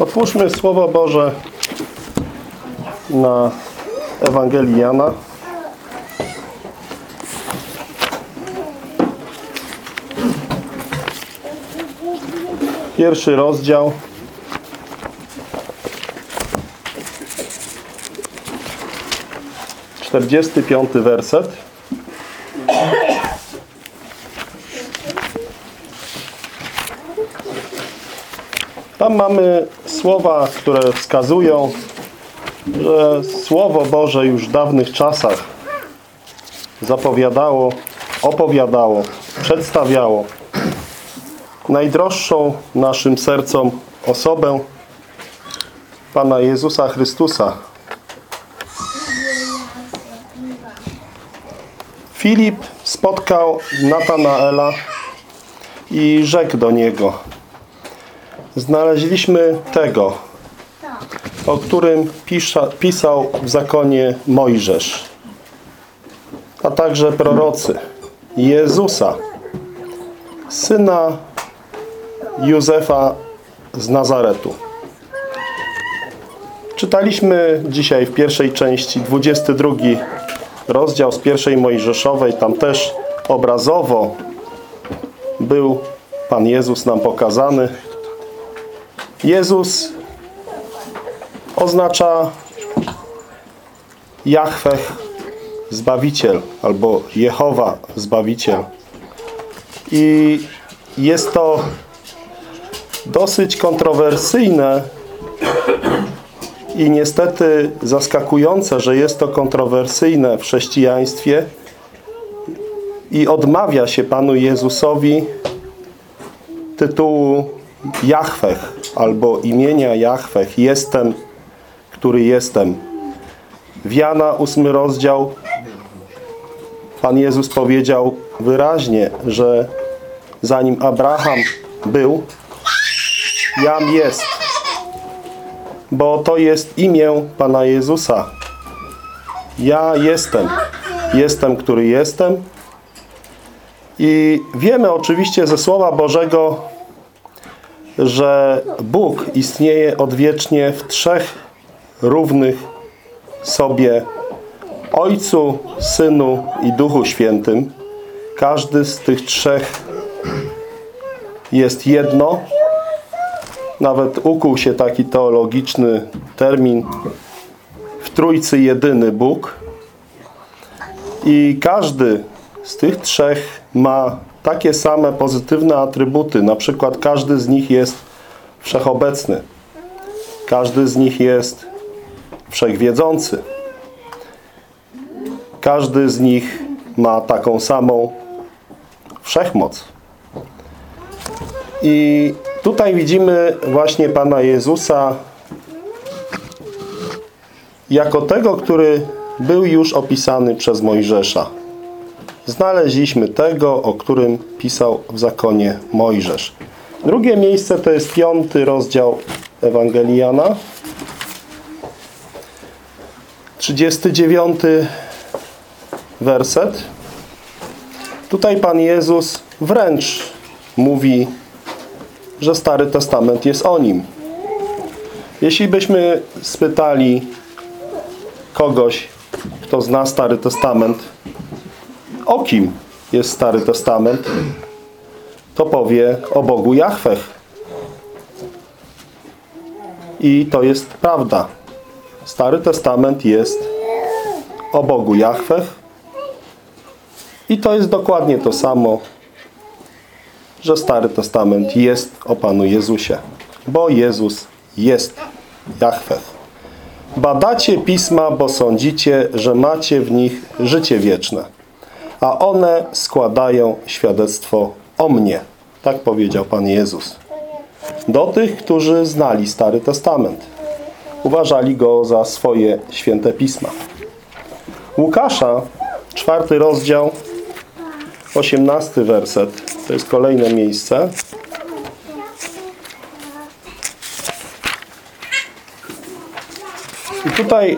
Otwórzmy Słowo Boże na Ewangelii Jana. Pierwszy rozdział. Czterdziesty piąty werset. Tam mamy słowa, które wskazują, że Słowo Boże już w dawnych czasach zapowiadało, opowiadało, przedstawiało najdroższą naszym sercom osobę Pana Jezusa Chrystusa. Filip spotkał Natanaela i rzekł do niego Znaleźliśmy tego, o którym pisza, pisał w zakonie Mojżesz, a także prorocy, Jezusa, syna Józefa z Nazaretu. Czytaliśmy dzisiaj w pierwszej części 22 rozdział z pierwszej Mojżeszowej. Tam też obrazowo był Pan Jezus nam pokazany. Jezus oznacza Jahweh Zbawiciel albo Jehowa Zbawiciel. I jest to dosyć kontrowersyjne i niestety zaskakujące, że jest to kontrowersyjne w chrześcijaństwie i odmawia się Panu Jezusowi tytułu Jahweh albo imienia Jahweh jestem, który jestem. W Jana 8 rozdział Pan Jezus powiedział wyraźnie, że zanim Abraham był, Jam jest. Bo to jest imię Pana Jezusa. Ja jestem. Jestem, który jestem. I wiemy oczywiście ze Słowa Bożego, że Bóg istnieje odwiecznie w trzech równych sobie Ojcu, Synu i Duchu Świętym. Każdy z tych trzech jest jedno. Nawet ukuł się taki teologiczny termin w Trójcy jedyny Bóg. I każdy z tych trzech ma takie same pozytywne atrybuty. Na przykład każdy z nich jest wszechobecny. Każdy z nich jest wszechwiedzący. Każdy z nich ma taką samą wszechmoc. I tutaj widzimy właśnie Pana Jezusa jako tego, który był już opisany przez Mojżesza znaleźliśmy tego, o którym pisał w zakonie Mojżesz. Drugie miejsce to jest piąty rozdział Ewangelii Jana. 39 werset. Tutaj Pan Jezus wręcz mówi, że Stary Testament jest o Nim. Jeśli byśmy spytali kogoś, kto zna Stary Testament, o kim jest Stary Testament, to powie o Bogu Jahweh. I to jest prawda. Stary Testament jest o Bogu Jahweh. I to jest dokładnie to samo, że Stary Testament jest o Panu Jezusie. Bo Jezus jest Jahweh. Badacie Pisma, bo sądzicie, że macie w nich życie wieczne a one składają świadectwo o mnie. Tak powiedział Pan Jezus. Do tych, którzy znali Stary Testament. Uważali go za swoje święte pisma. Łukasza, czwarty rozdział, osiemnasty werset. To jest kolejne miejsce. I tutaj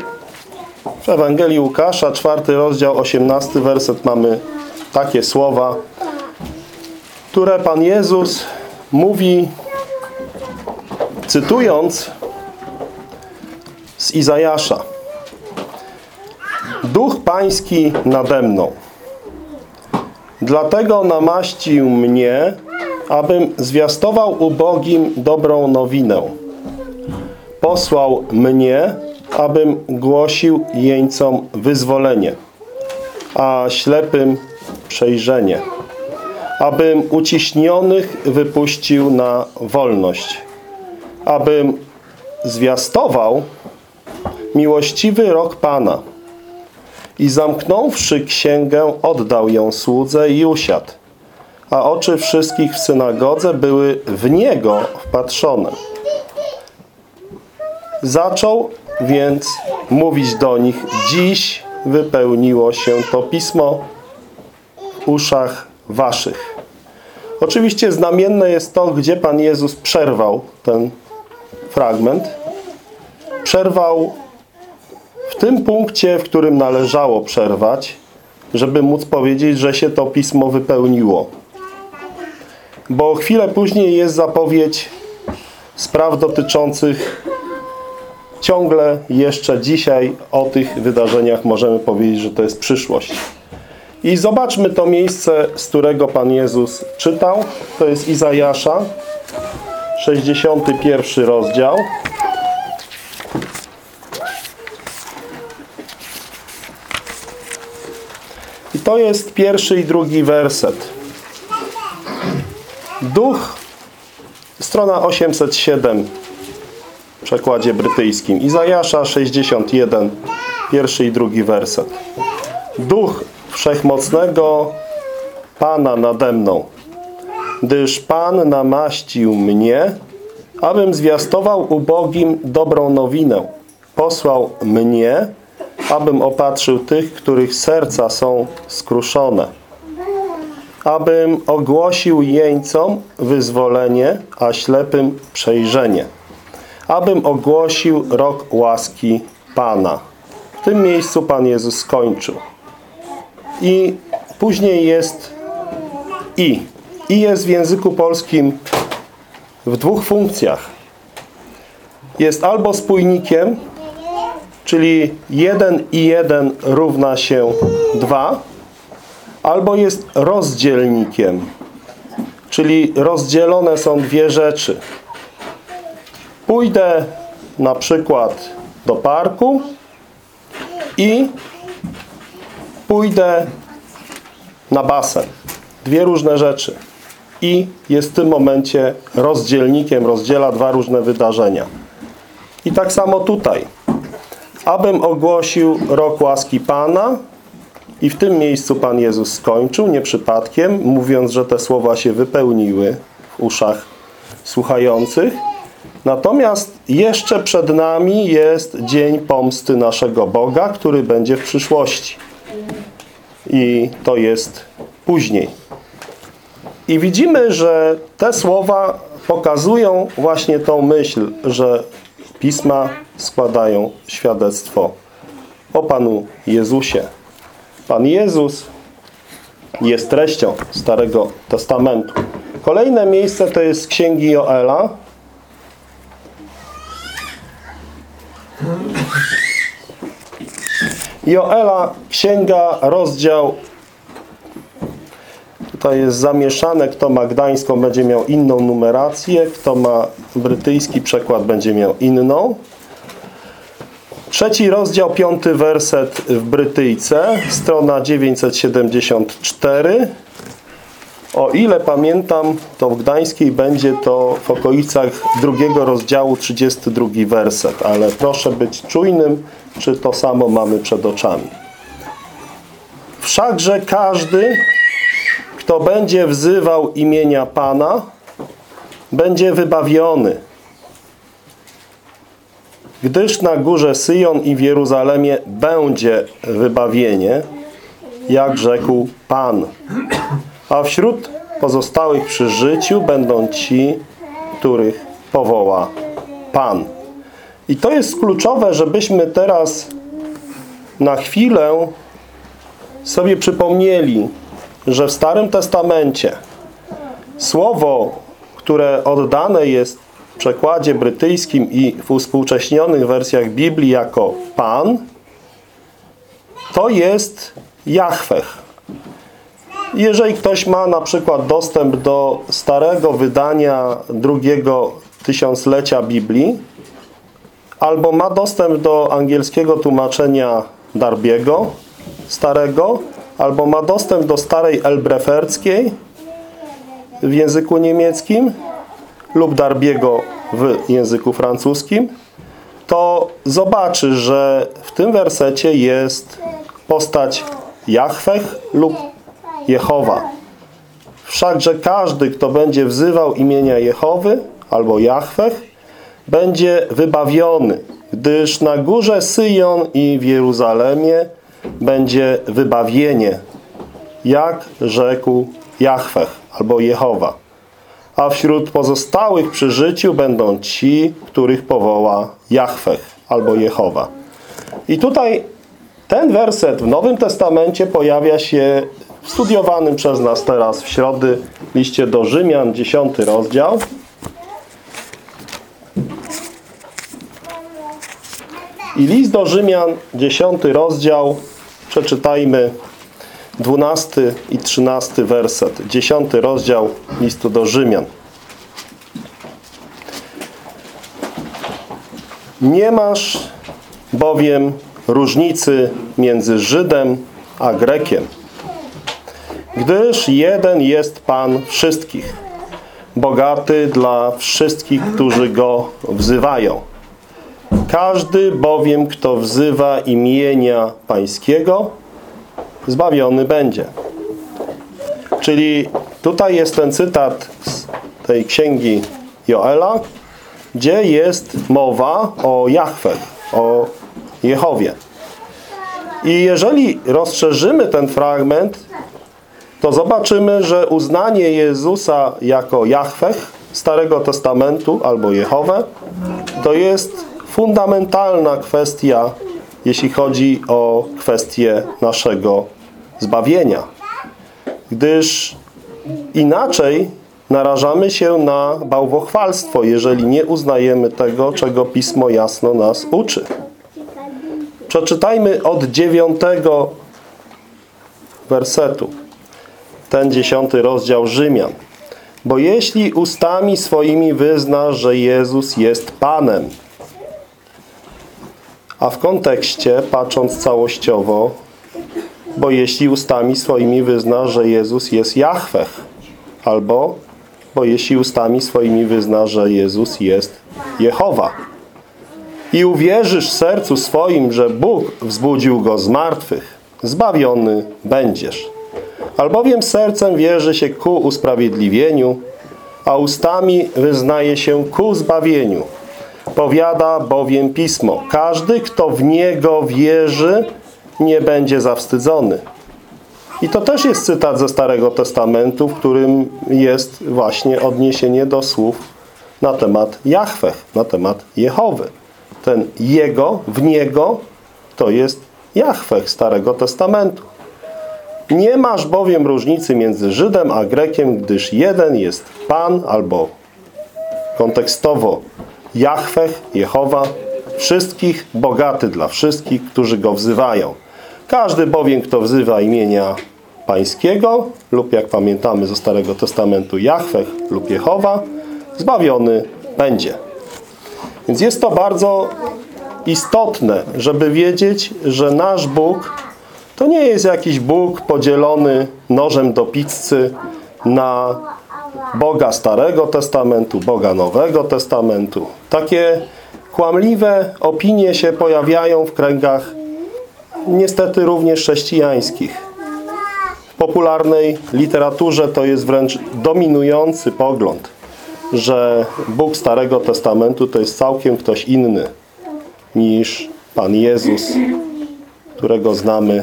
w Ewangelii Łukasza, czwarty rozdział, osiemnasty werset mamy takie słowa, które Pan Jezus mówi cytując z Izajasza. Duch Pański nade mną. Dlatego namaścił mnie, abym zwiastował ubogim dobrą nowinę. Posłał mnie, abym głosił jeńcom wyzwolenie, a ślepym przejrzenie, abym uciśnionych wypuścił na wolność, abym zwiastował miłościwy rok Pana i zamknąwszy księgę oddał ją słudze i usiadł, a oczy wszystkich w synagodze były w Niego wpatrzone. Zaczął więc mówić do nich, dziś wypełniło się to pismo w uszach waszych. Oczywiście znamienne jest to, gdzie Pan Jezus przerwał ten fragment. Przerwał w tym punkcie, w którym należało przerwać, żeby móc powiedzieć, że się to pismo wypełniło. Bo chwilę później jest zapowiedź spraw dotyczących ciągle jeszcze dzisiaj o tych wydarzeniach możemy powiedzieć, że to jest przyszłość. I zobaczmy to miejsce, z którego Pan Jezus czytał. To jest Izajasza, 61 rozdział. I to jest pierwszy i drugi werset. Duch, strona 807 w przekładzie brytyjskim. Izajasza 61, pierwszy i drugi werset. Duch Wszechmocnego Pana nade mną, gdyż Pan namaścił mnie, abym zwiastował ubogim dobrą nowinę. Posłał mnie, abym opatrzył tych, których serca są skruszone. Abym ogłosił jeńcom wyzwolenie, a ślepym przejrzenie. Abym ogłosił rok łaski Pana. W tym miejscu Pan Jezus skończył. I później jest i. I jest w języku polskim w dwóch funkcjach. Jest albo spójnikiem, czyli 1 i 1 równa się 2, albo jest rozdzielnikiem, czyli rozdzielone są dwie rzeczy. Pójdę na przykład do parku i pójdę na basen. Dwie różne rzeczy. I jest w tym momencie rozdzielnikiem, rozdziela dwa różne wydarzenia. I tak samo tutaj. Abym ogłosił rok łaski Pana i w tym miejscu Pan Jezus skończył, nie przypadkiem, mówiąc, że te słowa się wypełniły w uszach słuchających. Natomiast jeszcze przed nami jest dzień pomsty naszego Boga, który będzie w przyszłości. I to jest później. I widzimy, że te słowa pokazują właśnie tą myśl, że Pisma składają świadectwo o Panu Jezusie. Pan Jezus jest treścią Starego Testamentu. Kolejne miejsce to jest z Księgi Joela. Joela, księga, rozdział. Tutaj jest zamieszane, kto ma gdańską będzie miał inną numerację, kto ma brytyjski przekład będzie miał inną. Trzeci rozdział, piąty werset w Brytyjce, strona 974. O ile pamiętam, to w Gdańskiej będzie to w okolicach drugiego rozdziału, 32 werset, ale proszę być czujnym, czy to samo mamy przed oczami. Wszakże każdy, kto będzie wzywał imienia Pana, będzie wybawiony. Gdyż na górze Syjon i w Jeruzalemie będzie wybawienie, jak rzekł Pan. A wśród pozostałych przy życiu będą ci, których powoła Pan. I to jest kluczowe, żebyśmy teraz na chwilę sobie przypomnieli, że w Starym Testamencie słowo, które oddane jest przekładzie brytyjskim i w uspółcześnionych wersjach Biblii jako Pan, to jest Jahweh. Jeżeli ktoś ma na przykład dostęp do starego wydania drugiego tysiąclecia Biblii, albo ma dostęp do angielskiego tłumaczenia Darbiego, starego, albo ma dostęp do starej elbreferckiej w języku niemieckim lub Darbiego w języku francuskim, to zobaczy, że w tym wersecie jest postać Jahweh lub Jehowa. Wszakże każdy, kto będzie wzywał imienia Jehowy albo Jahweh, będzie wybawiony, gdyż na górze Syjon i w Jeruzalemie będzie wybawienie, jak rzekł Jahweh albo Jehowa. A wśród pozostałych przy życiu będą ci, których powoła Jahweh albo Jehowa. I tutaj ten werset w Nowym Testamencie pojawia się w studiowanym przez nas teraz w środy liście do Rzymian, 10 rozdział. I list do Rzymian, 10 rozdział, przeczytajmy 12 i 13 werset. 10 rozdział listu do Rzymian. Nie masz bowiem różnicy między Żydem a Grekiem, gdyż jeden jest Pan wszystkich, bogaty dla wszystkich, którzy Go wzywają. Każdy bowiem, kto wzywa imienia Pańskiego, zbawiony będzie. Czyli tutaj jest ten cytat z tej księgi Joela, gdzie jest mowa o Jahwe, o Jehowie. I jeżeli rozszerzymy ten fragment, to zobaczymy, że uznanie Jezusa jako Jahweh Starego Testamentu albo Jehowę to jest fundamentalna kwestia, jeśli chodzi o kwestię naszego zbawienia. Gdyż inaczej narażamy się na bałwochwalstwo, jeżeli nie uznajemy tego, czego Pismo jasno nas uczy. Przeczytajmy od dziewiątego wersetu. Ten dziesiąty rozdział Rzymian. Bo jeśli ustami swoimi wyznasz, że Jezus jest Panem, a w kontekście, patrząc całościowo, bo jeśli ustami swoimi wyznasz, że Jezus jest Jahweh, albo bo jeśli ustami swoimi wyznasz, że Jezus jest Jehowa i uwierzysz sercu swoim, że Bóg wzbudził Go z martwych, zbawiony będziesz. Albowiem sercem wierzy się ku usprawiedliwieniu, a ustami wyznaje się ku zbawieniu. Powiada bowiem Pismo, każdy, kto w Niego wierzy, nie będzie zawstydzony. I to też jest cytat ze Starego Testamentu, w którym jest właśnie odniesienie do słów na temat Jahweh, na temat Jehowy. Ten Jego, w Niego, to jest Jahweh Starego Testamentu. Nie masz bowiem różnicy między Żydem a Grekiem, gdyż jeden jest Pan albo kontekstowo Jahweh, Jehowa, wszystkich, bogaty dla wszystkich, którzy Go wzywają. Każdy bowiem, kto wzywa imienia Pańskiego lub jak pamiętamy ze Starego Testamentu Jahweh lub Jehowa, zbawiony będzie. Więc jest to bardzo istotne, żeby wiedzieć, że nasz Bóg to nie jest jakiś Bóg podzielony nożem do pizzy na Boga Starego Testamentu, Boga Nowego Testamentu. Takie kłamliwe opinie się pojawiają w kręgach niestety również chrześcijańskich. W popularnej literaturze to jest wręcz dominujący pogląd, że Bóg Starego Testamentu to jest całkiem ktoś inny niż Pan Jezus, którego znamy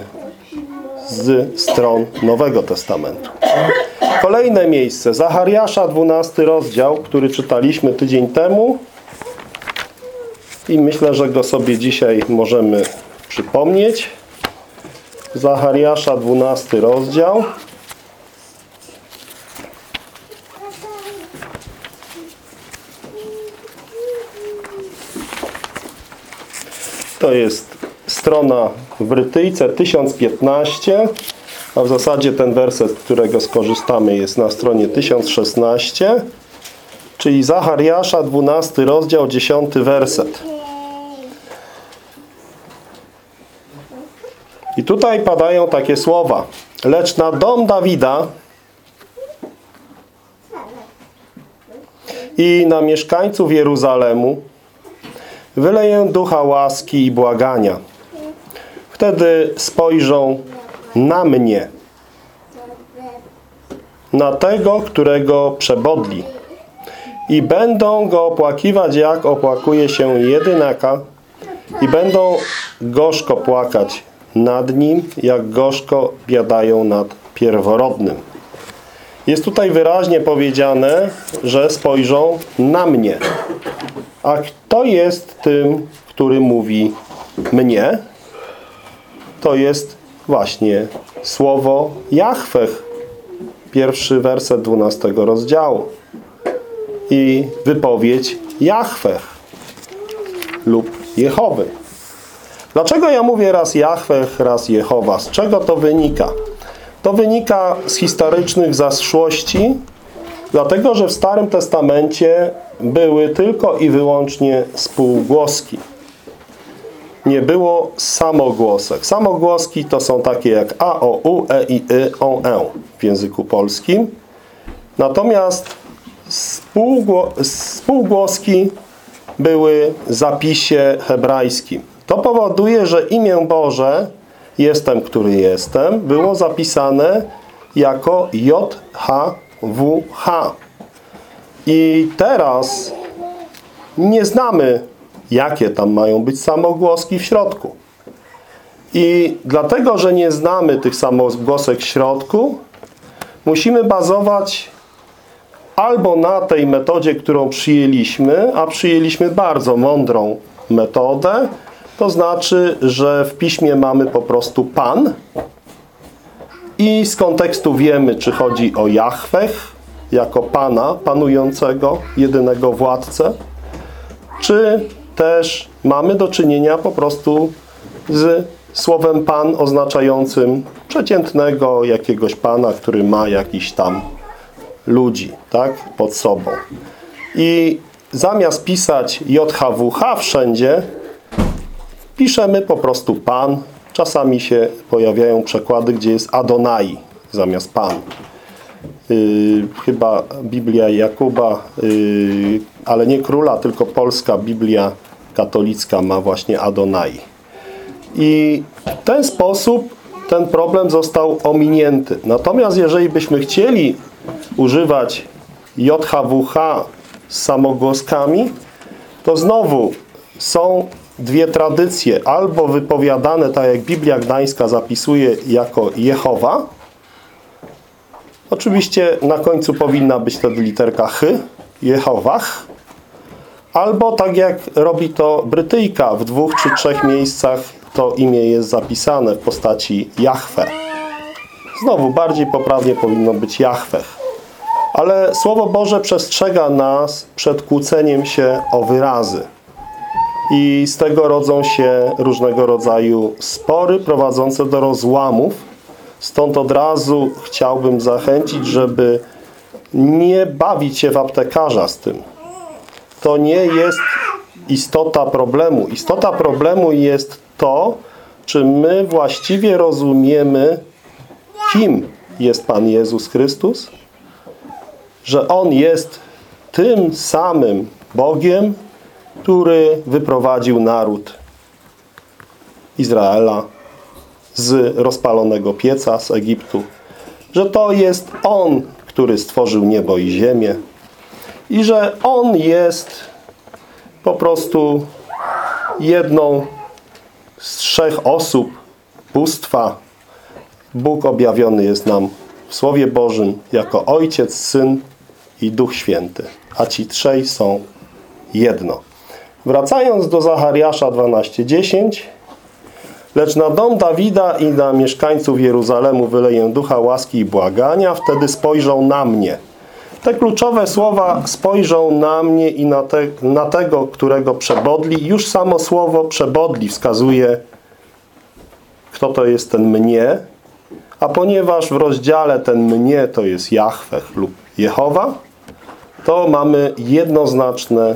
z stron Nowego Testamentu. Kolejne miejsce, Zachariasza, 12 rozdział, który czytaliśmy tydzień temu i myślę, że go sobie dzisiaj możemy przypomnieć. Zachariasza, 12 rozdział. To jest strona w Brytyjce 1015, a w zasadzie ten werset, którego skorzystamy jest na stronie 1016, czyli Zachariasza 12 rozdział 10 werset. I tutaj padają takie słowa. Lecz na dom Dawida i na mieszkańców Jeruzalemu wyleję ducha łaski i błagania. Wtedy spojrzą na mnie, na tego, którego przebodli i będą go opłakiwać, jak opłakuje się jedynaka i będą gorzko płakać nad nim, jak gorzko biadają nad pierworodnym. Jest tutaj wyraźnie powiedziane, że spojrzą na mnie. A kto jest tym, który mówi mnie? To jest właśnie słowo Jachwech. Pierwszy werset 12 rozdziału. I wypowiedź Jachwech lub Jehowy. Dlaczego ja mówię raz Jachwech, raz Jehowa? Z czego to wynika? To wynika z historycznych zaszłości, dlatego że w Starym Testamencie były tylko i wyłącznie spółgłoski. Nie było samogłosek. Samogłoski to są takie jak A, O, U, E, I, Y, O, E w języku polskim. Natomiast spółgło spółgłoski były w zapisie hebrajskim. To powoduje, że imię Boże, jestem, który jestem, było zapisane jako JHWH. I teraz nie znamy, jakie tam mają być samogłoski w środku. I dlatego, że nie znamy tych samogłosek w środku, musimy bazować albo na tej metodzie, którą przyjęliśmy, a przyjęliśmy bardzo mądrą metodę, to znaczy, że w piśmie mamy po prostu Pan i z kontekstu wiemy, czy chodzi o Jahwech jako Pana panującego, jedynego władcę, czy też mamy do czynienia po prostu z słowem Pan oznaczającym przeciętnego jakiegoś Pana, który ma jakiś tam ludzi, tak, pod sobą. I zamiast pisać JHWH wszędzie, piszemy po prostu Pan. Czasami się pojawiają przekłady, gdzie jest Adonai zamiast Pan. Yy, chyba Biblia Jakuba, yy, ale nie króla, tylko polska Biblia katolicka ma właśnie Adonai. I w ten sposób ten problem został ominięty. Natomiast jeżeli byśmy chcieli używać JHWH z samogłoskami, to znowu są dwie tradycje. Albo wypowiadane, tak jak Biblia Gdańska zapisuje, jako Jehowa. Oczywiście na końcu powinna być wtedy literka H, Jehowach. Albo tak jak robi to Brytyjka, w dwóch czy trzech miejscach to imię jest zapisane w postaci Jahwe. Znowu, bardziej poprawnie powinno być Jahweh. Ale Słowo Boże przestrzega nas przed kłóceniem się o wyrazy. I z tego rodzą się różnego rodzaju spory prowadzące do rozłamów. Stąd od razu chciałbym zachęcić, żeby nie bawić się w aptekarza z tym. To nie jest istota problemu. Istota problemu jest to, czy my właściwie rozumiemy, kim jest Pan Jezus Chrystus, że On jest tym samym Bogiem, który wyprowadził naród Izraela z rozpalonego pieca z Egiptu. Że to jest On, który stworzył niebo i ziemię. I że On jest po prostu jedną z trzech osób bóstwa. Bóg objawiony jest nam w Słowie Bożym jako Ojciec, Syn i Duch Święty. A ci trzej są jedno. Wracając do Zachariasza 12:10 Lecz na dom Dawida i na mieszkańców Jeruzalemu wyleję ducha łaski i błagania, wtedy spojrzą na mnie. Te kluczowe słowa spojrzą na mnie i na, te, na tego, którego przebodli. Już samo słowo przebodli wskazuje, kto to jest ten mnie. A ponieważ w rozdziale ten mnie to jest Jahweh lub Jehowa, to mamy jednoznaczne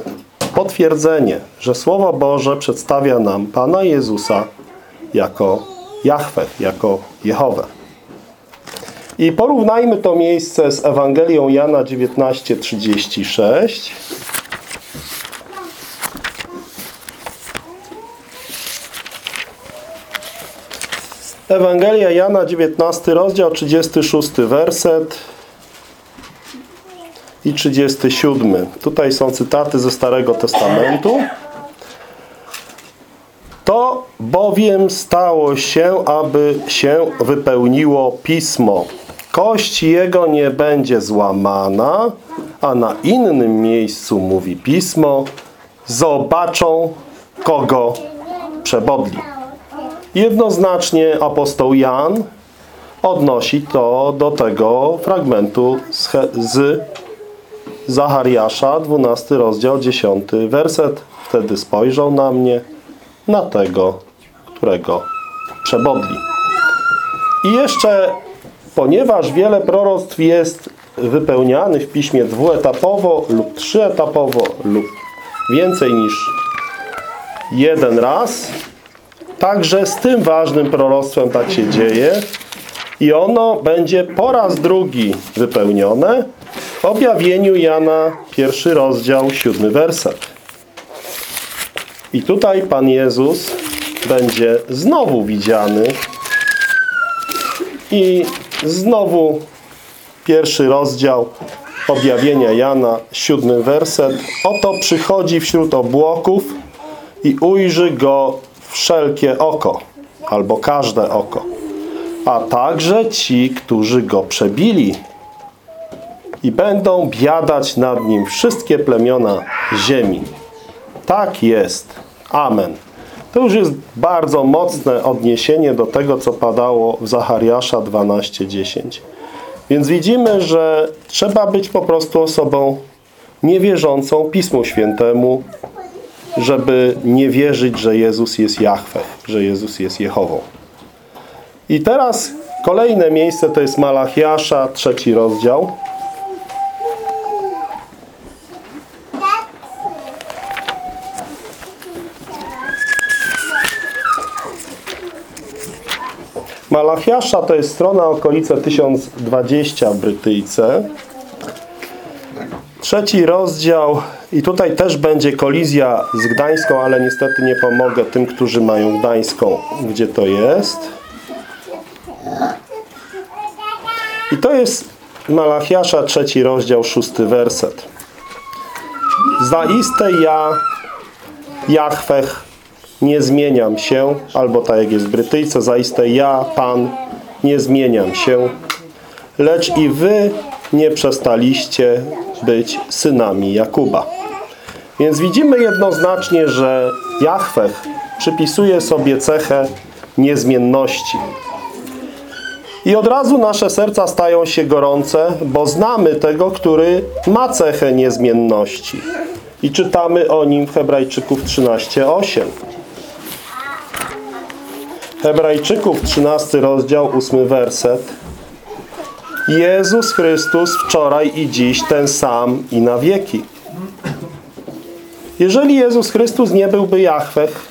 potwierdzenie, że Słowo Boże przedstawia nam Pana Jezusa jako Jahweh, jako Jehowę. I porównajmy to miejsce z Ewangelią Jana 19:36. Ewangelia Jana 19 rozdział 36 werset i 37. Tutaj są cytaty ze Starego Testamentu. To bowiem stało się, aby się wypełniło Pismo. Kość jego nie będzie złamana, a na innym miejscu mówi Pismo, zobaczą, kogo przebodli. Jednoznacznie apostoł Jan odnosi to do tego fragmentu z, z Zachariasza, 12 rozdział, 10 werset. Wtedy spojrzał na mnie, na tego, którego przebodli. I jeszcze, ponieważ wiele proroctw jest wypełnianych w piśmie dwuetapowo lub trzyetapowo lub więcej niż jeden raz, także z tym ważnym proroctwem tak się dzieje i ono będzie po raz drugi wypełnione w objawieniu Jana, pierwszy rozdział, siódmy werset. I tutaj Pan Jezus będzie znowu widziany i znowu pierwszy rozdział objawienia Jana, siódmy werset. Oto przychodzi wśród obłoków i ujrzy go wszelkie oko, albo każde oko, a także ci, którzy go przebili i będą biadać nad nim wszystkie plemiona ziemi. Tak jest. Amen. To już jest bardzo mocne odniesienie do tego, co padało w Zachariasza 12:10. Więc widzimy, że trzeba być po prostu osobą niewierzącą Pismu Świętemu, żeby nie wierzyć, że Jezus jest Jahweh, że Jezus jest Jehową. I teraz kolejne miejsce to jest Malachiasza, trzeci rozdział. Malachiasza to jest strona okolice 1020 w Brytyjce. Trzeci rozdział i tutaj też będzie kolizja z Gdańską, ale niestety nie pomogę tym, którzy mają Gdańską, gdzie to jest. I to jest Malachiasza, trzeci rozdział, szósty werset. Zaiste ja, Jachwech, nie zmieniam się, albo tak jak jest w Brytyjce, zaiste ja, Pan, nie zmieniam się, lecz i wy nie przestaliście być synami Jakuba. Więc widzimy jednoznacznie, że Jachwech przypisuje sobie cechę niezmienności. I od razu nasze serca stają się gorące, bo znamy tego, który ma cechę niezmienności. I czytamy o nim w Hebrajczyków 13:8. Hebrajczyków 13 rozdział 8 werset. Jezus Chrystus wczoraj i dziś ten sam i na wieki. Jeżeli Jezus Chrystus nie byłby Jahwech,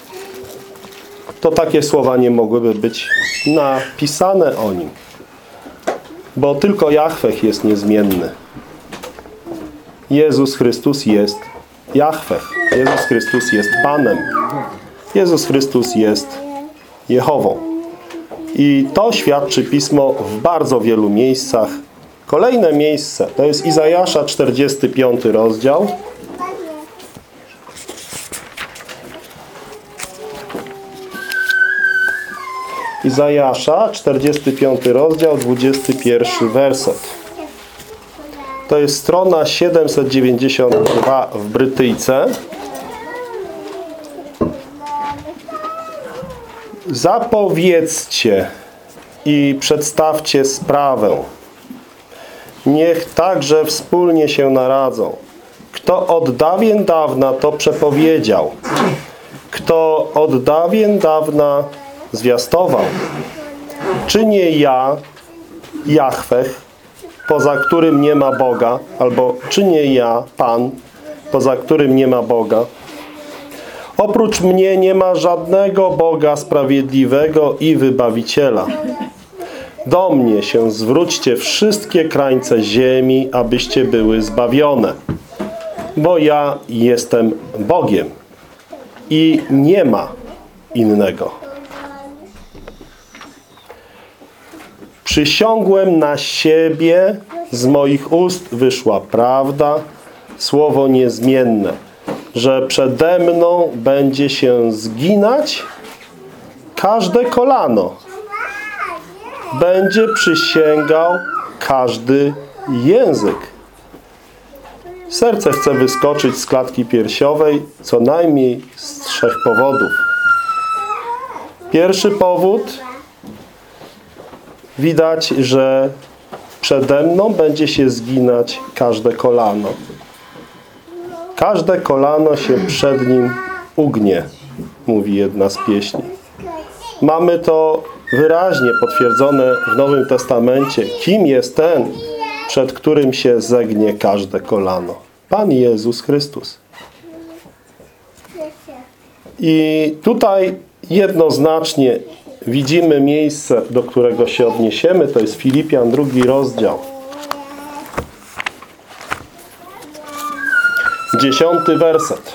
to takie słowa nie mogłyby być napisane o Nim. Bo tylko Jahwech jest niezmienny. Jezus Chrystus jest Jahwech. Jezus Chrystus jest Panem. Jezus Chrystus jest Jehową. I to świadczy Pismo w bardzo wielu miejscach. Kolejne miejsce to jest Izajasza 45 rozdział. Izajasza, 45 rozdział, 21 werset. To jest strona 792 w Brytyjce. Zapowiedzcie i przedstawcie sprawę. niech także wspólnie się naradzą. Kto od dawien dawna to przepowiedział, kto od dawien dawna zwiastował, czy nie ja, Jachwech, poza którym nie ma Boga, albo czy nie ja, Pan, poza którym nie ma Boga. Oprócz mnie nie ma żadnego Boga sprawiedliwego i wybawiciela. Do mnie się zwróćcie wszystkie krańce ziemi, abyście były zbawione. Bo ja jestem Bogiem i nie ma innego. Przysiągłem na siebie, z moich ust wyszła prawda, słowo niezmienne, że przede mną będzie się zginać każde kolano. Będzie przysięgał każdy język. Serce chce wyskoczyć z klatki piersiowej co najmniej z trzech powodów. Pierwszy powód widać, że przede mną będzie się zginać każde kolano. Każde kolano się przed nim ugnie, mówi jedna z pieśni. Mamy to wyraźnie potwierdzone w Nowym Testamencie. Kim jest ten, przed którym się zegnie każde kolano? Pan Jezus Chrystus. I tutaj jednoznacznie widzimy miejsce, do którego się odniesiemy. To jest Filipian, drugi rozdział. Dziesiąty werset.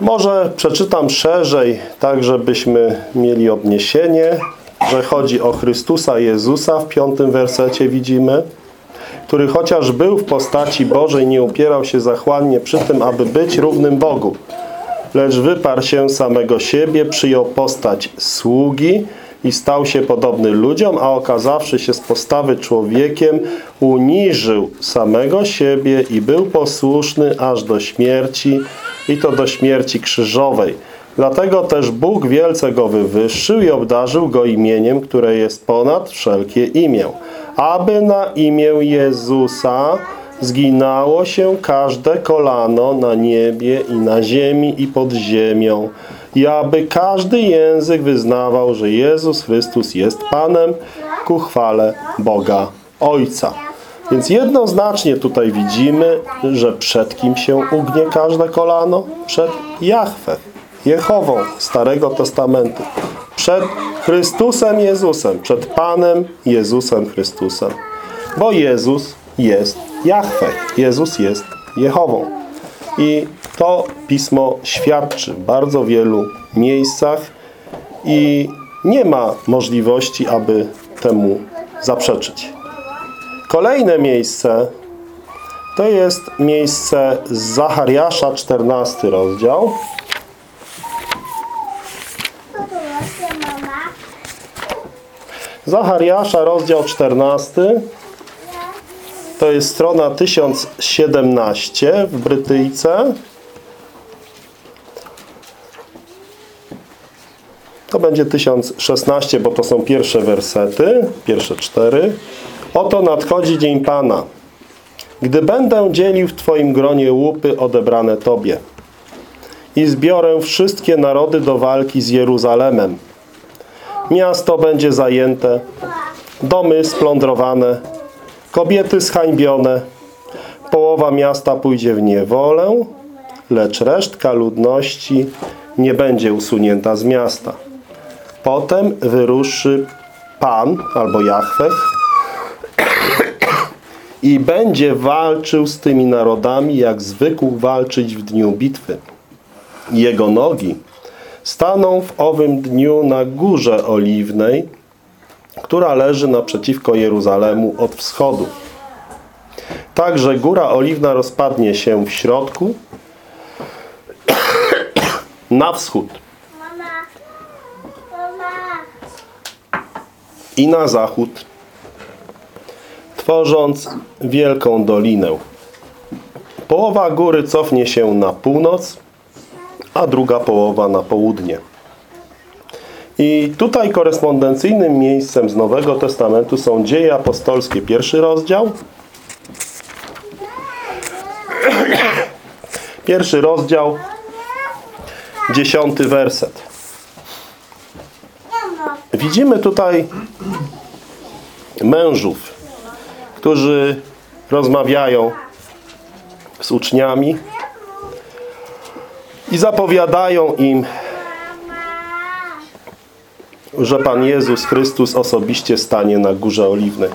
Może przeczytam szerzej, tak żebyśmy mieli odniesienie, że chodzi o Chrystusa Jezusa w piątym wersecie widzimy, który chociaż był w postaci Bożej, nie upierał się zachłannie przy tym, aby być równym Bogu, lecz wyparł się samego siebie, przyjął postać sługi i stał się podobny ludziom, a okazawszy się z postawy człowiekiem, uniżył samego siebie i był posłuszny aż do śmierci, i to do śmierci krzyżowej. Dlatego też Bóg wielce go wywyższył i obdarzył go imieniem, które jest ponad wszelkie imię. Aby na imię Jezusa zginało się każde kolano na niebie i na ziemi i pod ziemią. I aby każdy język wyznawał, że Jezus Chrystus jest Panem ku chwale Boga Ojca. Więc jednoznacznie tutaj widzimy, że przed kim się ugnie każde kolano? Przed Jahwe, Jehową Starego Testamentu. Przed Chrystusem Jezusem, przed Panem Jezusem Chrystusem. Bo Jezus jest Jahwe, Jezus jest Jehową. I to Pismo świadczy w bardzo wielu miejscach i nie ma możliwości, aby temu zaprzeczyć. Kolejne miejsce to jest miejsce z Zachariasza, 14 rozdział. Zachariasza, rozdział 14. To jest strona 1017 w Brytyjce. To będzie 1016, bo to są pierwsze wersety, pierwsze cztery. Oto nadchodzi dzień Pana, gdy będę dzielił w Twoim gronie łupy odebrane Tobie i zbiorę wszystkie narody do walki z Jeruzalemem. Miasto będzie zajęte, domy splądrowane, kobiety zhańbione, połowa miasta pójdzie w niewolę, lecz resztka ludności nie będzie usunięta z miasta. Potem wyruszy Pan albo Jahwech i będzie walczył z tymi narodami, jak zwykł walczyć w dniu bitwy. Jego nogi staną w owym dniu na górze oliwnej, która leży naprzeciwko Jeruzalemu od wschodu. Także góra oliwna rozpadnie się w środku na wschód. i na zachód, tworząc wielką dolinę. Połowa góry cofnie się na północ, a druga połowa na południe. I tutaj korespondencyjnym miejscem z Nowego Testamentu są Dzieje Apostolskie, pierwszy rozdział. Pierwszy rozdział, dziesiąty werset. Widzimy tutaj mężów, którzy rozmawiają z uczniami i zapowiadają im, że Pan Jezus Chrystus osobiście stanie na Górze Oliwnej.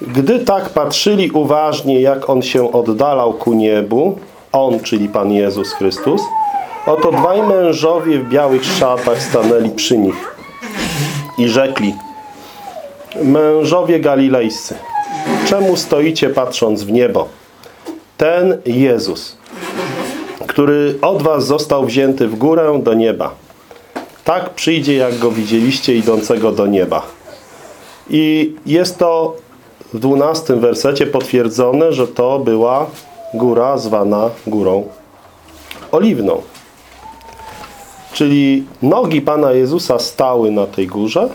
Gdy tak patrzyli uważnie, jak On się oddalał ku niebu, On, czyli Pan Jezus Chrystus, oto dwaj mężowie w białych szatach stanęli przy nich i rzekli Mężowie galilejscy, czemu stoicie patrząc w niebo? Ten Jezus, który od was został wzięty w górę do nieba, tak przyjdzie, jak go widzieliście idącego do nieba. I jest to w dwunastym wersecie potwierdzone, że to była góra zwana Górą Oliwną. Czyli nogi Pana Jezusa stały na tej górze.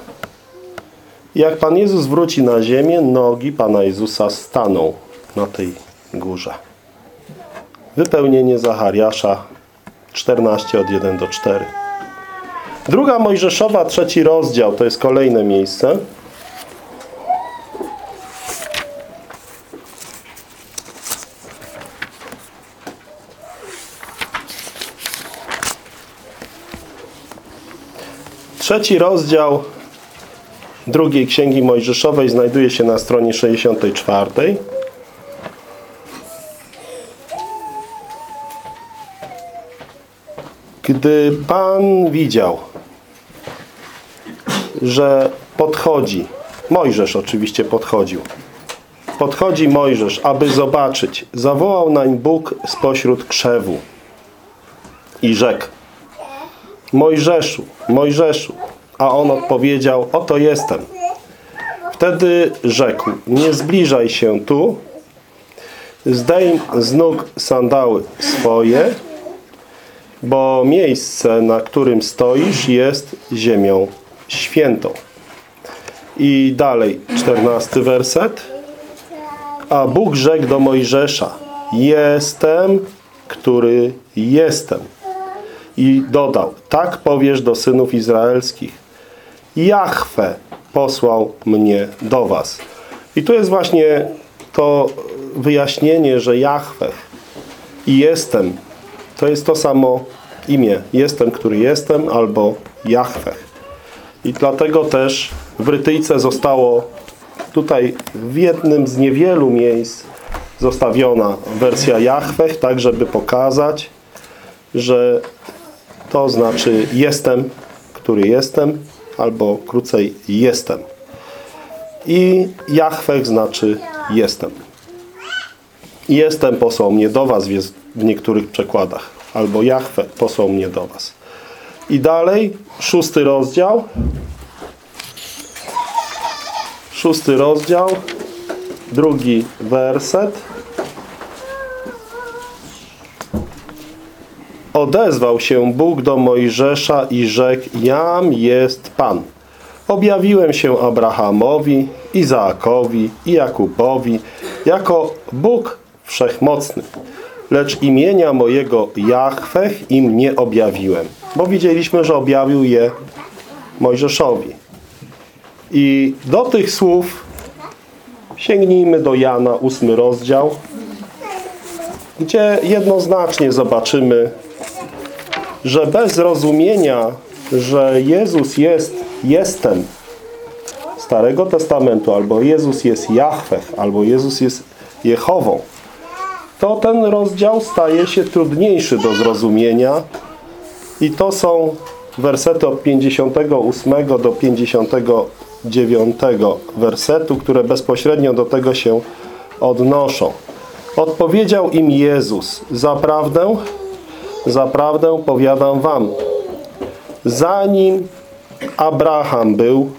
Jak Pan Jezus wróci na ziemię, nogi Pana Jezusa staną na tej górze. Wypełnienie Zachariasza 14 od 1 do 4. Druga Mojżeszowa, trzeci rozdział, to jest kolejne miejsce. Trzeci rozdział drugiej Księgi Mojżeszowej znajduje się na stronie 64. Gdy Pan widział, że podchodzi, Mojżesz oczywiście podchodził, podchodzi Mojżesz, aby zobaczyć, zawołał nań Bóg spośród krzewu i rzekł Mojżeszu, Mojżeszu, a on odpowiedział, oto jestem. Wtedy rzekł, nie zbliżaj się tu, zdejm z nóg sandały swoje, bo miejsce, na którym stoisz, jest ziemią świętą. I dalej, czternasty werset. A Bóg rzekł do Mojżesza, jestem, który jestem. I dodał, tak powiesz do synów izraelskich, Jahwe posłał mnie do was. I tu jest właśnie to wyjaśnienie, że Jahwe i jestem, to jest to samo imię. Jestem, który jestem, albo Jahwe. I dlatego też w Brytyjce zostało tutaj w jednym z niewielu miejsc zostawiona wersja Jahwe, tak żeby pokazać, że to znaczy jestem, który jestem, albo krócej jestem. I Jahwe znaczy jestem. Jestem posłał mnie do was w niektórych przekładach. Albo Jahwe posłał mnie do was. I dalej, szósty rozdział. Szósty rozdział, drugi werset. Odezwał się Bóg do Mojżesza i rzekł, jam jest Pan. Objawiłem się Abrahamowi, Izaakowi i Jakubowi jako Bóg Wszechmocny. Lecz imienia mojego Jachwech im nie objawiłem. Bo widzieliśmy, że objawił je Mojżeszowi. I do tych słów sięgnijmy do Jana, ósmy rozdział, gdzie jednoznacznie zobaczymy, że bez rozumienia, że Jezus jest jestem Starego Testamentu, albo Jezus jest Jahweh, albo Jezus jest Jehową, to ten rozdział staje się trudniejszy do zrozumienia i to są wersety od 58 do 59 wersetu, które bezpośrednio do tego się odnoszą. Odpowiedział im Jezus, zaprawdę, zaprawdę powiadam wam, zanim Abraham był,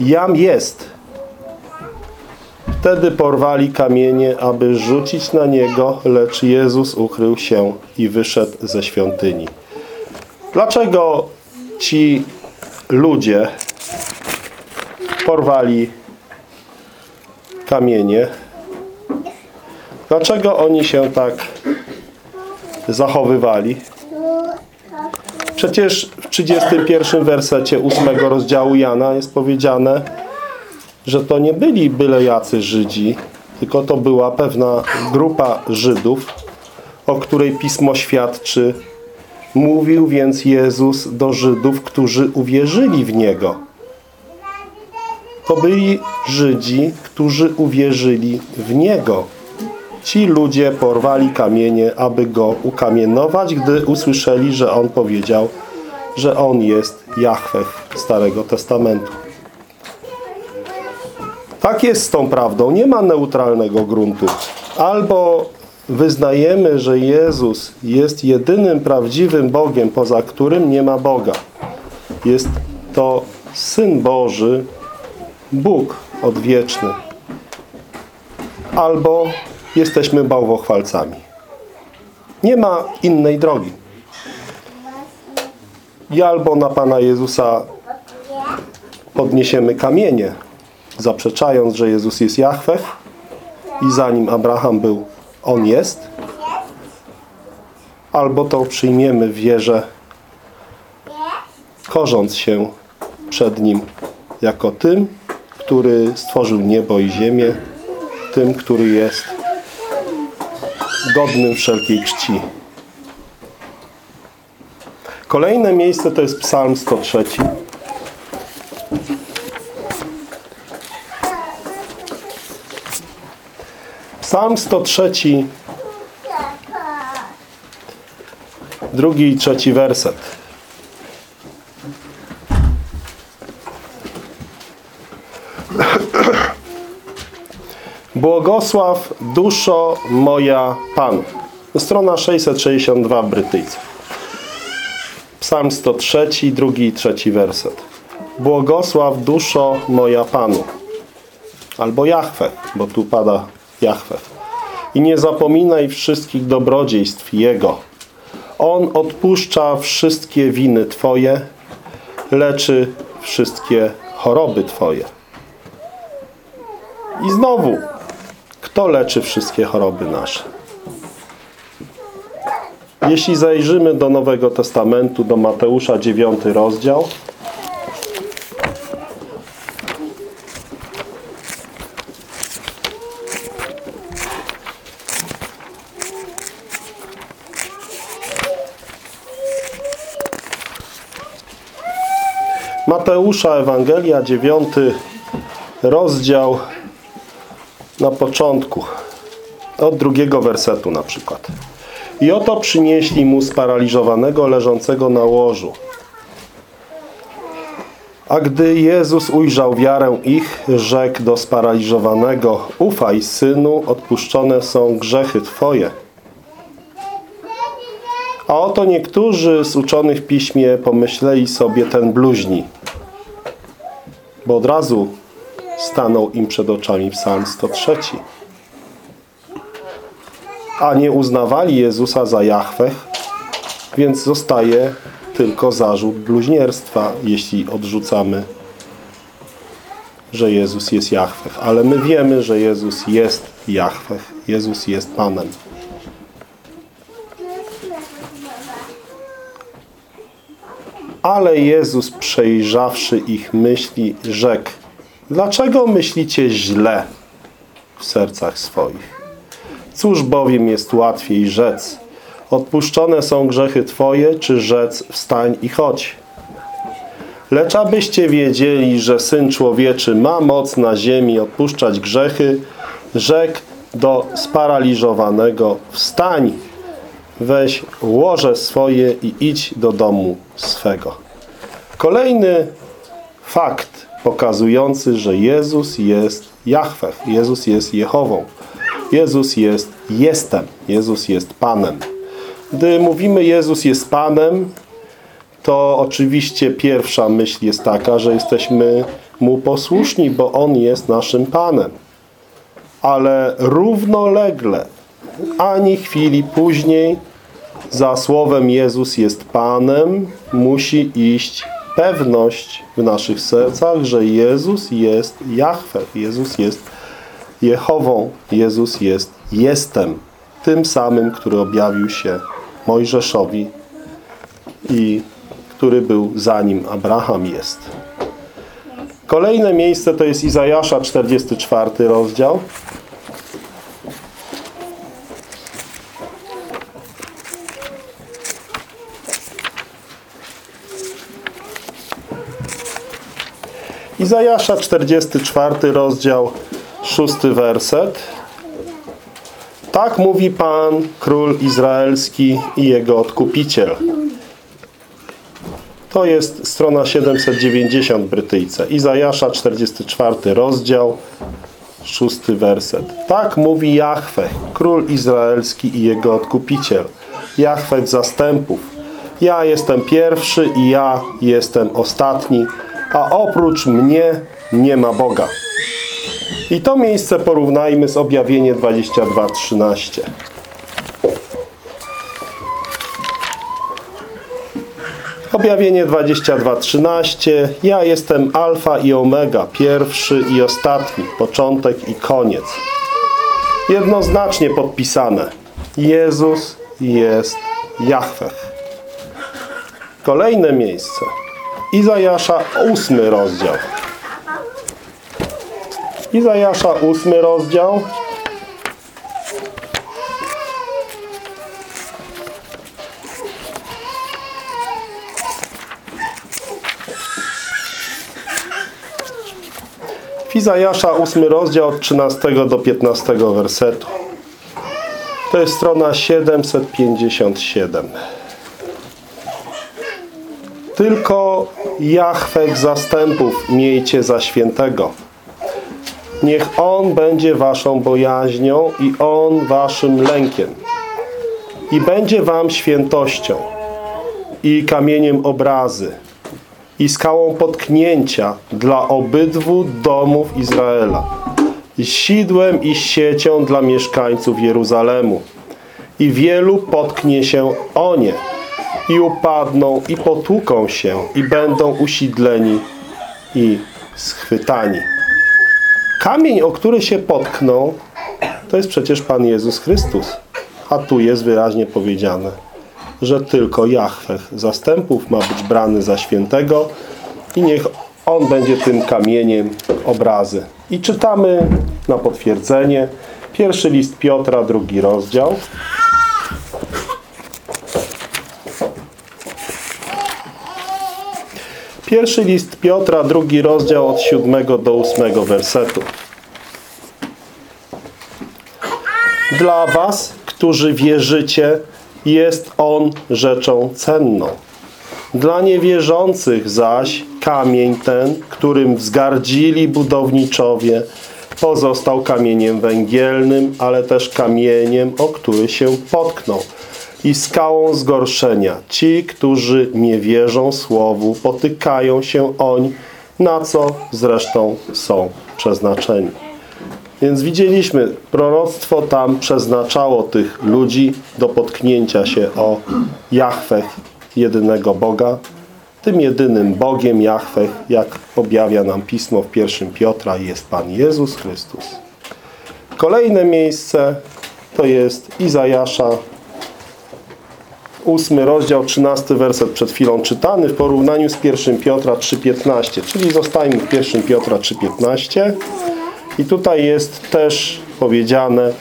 jam jest. Wtedy porwali kamienie, aby rzucić na niego, lecz Jezus ukrył się i wyszedł ze świątyni. Dlaczego ci ludzie porwali kamienie? Dlaczego oni się tak zachowywali? Przecież w 31 wersecie 8 rozdziału Jana jest powiedziane, że to nie byli byle jacy Żydzi, tylko to była pewna grupa Żydów, o której Pismo świadczy. Mówił więc Jezus do Żydów, którzy uwierzyli w Niego. To byli Żydzi, którzy uwierzyli w Niego. Ci ludzie porwali kamienie, aby Go ukamienować, gdy usłyszeli, że On powiedział, że On jest Jahweh Starego Testamentu. Tak jest z tą prawdą. Nie ma neutralnego gruntu. Albo wyznajemy, że Jezus jest jedynym prawdziwym Bogiem, poza którym nie ma Boga. Jest to Syn Boży, Bóg odwieczny. Albo jesteśmy bałwochwalcami. Nie ma innej drogi. I albo na Pana Jezusa podniesiemy kamienie, zaprzeczając, że Jezus jest Jahweh i zanim Abraham był, On jest. Albo to przyjmiemy w wierze, korząc się przed Nim jako tym, który stworzył niebo i ziemię, tym, który jest godnym wszelkiej czci. Kolejne miejsce to jest Psalm 103. Psalm 103, drugi i trzeci werset. Błogosław duszo moja Pan. Strona 662 w Brytyjce. Psalm 103, drugi i trzeci werset. Błogosław duszo moja Panu. Albo Jahwe, bo tu pada Jahwe. I nie zapominaj wszystkich dobrodziejstw Jego. On odpuszcza wszystkie winy Twoje, leczy wszystkie choroby Twoje. I znowu, kto leczy wszystkie choroby nasze? Jeśli zajrzymy do Nowego Testamentu, do Mateusza 9 rozdział, Mateusza Ewangelia 9 rozdział na początku od drugiego wersetu na przykład. I oto przynieśli mu sparaliżowanego leżącego na łożu. A gdy Jezus ujrzał wiarę ich, rzekł do sparaliżowanego Ufaj, synu, odpuszczone są grzechy Twoje. A oto niektórzy z uczonych w piśmie pomyśleli sobie ten bluźni. Bo od razu stanął im przed oczami psalm 103. A nie uznawali Jezusa za Jahweh, więc zostaje tylko zarzut bluźnierstwa, jeśli odrzucamy, że Jezus jest Jahweh. Ale my wiemy, że Jezus jest Jahweh. Jezus jest Panem. Ale Jezus przejrzawszy ich myśli, rzekł Dlaczego myślicie źle w sercach swoich? Cóż bowiem jest łatwiej rzec? Odpuszczone są grzechy Twoje, czy rzec wstań i chodź? Lecz abyście wiedzieli, że Syn Człowieczy ma moc na ziemi odpuszczać grzechy, rzekł do sparaliżowanego wstań, weź łoże swoje i idź do domu swego. Kolejny fakt pokazujący, że Jezus jest Jahweh, Jezus jest Jehową. Jezus jest jestem, Jezus jest Panem. Gdy mówimy Jezus jest Panem, to oczywiście pierwsza myśl jest taka, że jesteśmy Mu posłuszni, bo On jest naszym Panem. Ale równolegle, ani chwili później, za słowem Jezus jest Panem, musi iść pewność w naszych sercach, że Jezus jest Jahwe, Jezus jest Jehową, Jezus jest Jestem, tym samym, który objawił się Mojżeszowi i który był zanim Abraham jest. Kolejne miejsce to jest Izajasza 44 rozdział. Izajasza 44 rozdział, szósty werset. Tak mówi Pan, Król Izraelski i Jego Odkupiciel. To jest strona 790 Brytyjce. Izajasza 44 rozdział, szósty werset. Tak mówi Jahwe, Król Izraelski i Jego Odkupiciel. Jahwe zastępów. Ja jestem pierwszy i ja jestem ostatni, a oprócz mnie nie ma Boga. I to miejsce porównajmy z objawienie 22:13. Objawienie 22:13 Ja jestem alfa i omega, pierwszy i ostatni, początek i koniec. Jednoznacznie podpisane. Jezus jest Jahweh. Kolejne miejsce. Izajasza, ósmy rozdział. Izajasza, ósmy rozdział. Izajasza, ósmy rozdział od 13 do 15 wersetu. To jest strona 757. Tylko Jahweh zastępów miejcie za świętego. Niech On będzie waszą bojaźnią i On waszym lękiem. I będzie wam świętością i kamieniem obrazy i skałą potknięcia dla obydwu domów Izraela sidłem i siecią dla mieszkańców Jeruzalemu. I wielu potknie się o nie i upadną i potłuką się i będą usidleni i schwytani. Kamień, o który się potkną, to jest przecież Pan Jezus Chrystus. A tu jest wyraźnie powiedziane, że tylko Jahweh zastępów ma być brany za świętego i niech On będzie tym kamieniem obrazy. I czytamy na potwierdzenie pierwszy list Piotra, drugi rozdział. Pierwszy list Piotra, drugi rozdział od 7 do 8 wersetu. Dla was, którzy wierzycie, jest On rzeczą cenną. Dla niewierzących zaś kamień ten, którym wzgardzili budowniczowie, pozostał kamieniem węgielnym, ale też kamieniem, o który się potknął i skałą zgorszenia. Ci, którzy nie wierzą słowu, potykają się oń, na co zresztą są przeznaczeni. Więc widzieliśmy, proroctwo tam przeznaczało tych ludzi do potknięcia się o Jahweh, jedynego Boga. Tym jedynym Bogiem Jahweh, jak objawia nam Pismo w pierwszym Piotra, jest Pan Jezus Chrystus. Kolejne miejsce to jest Izajasza, ósmy rozdział, trzynasty werset przed chwilą czytany w porównaniu z pierwszym Piotra 3,15. Czyli zostajmy w pierwszym Piotra 3,15. I tutaj jest też powiedziane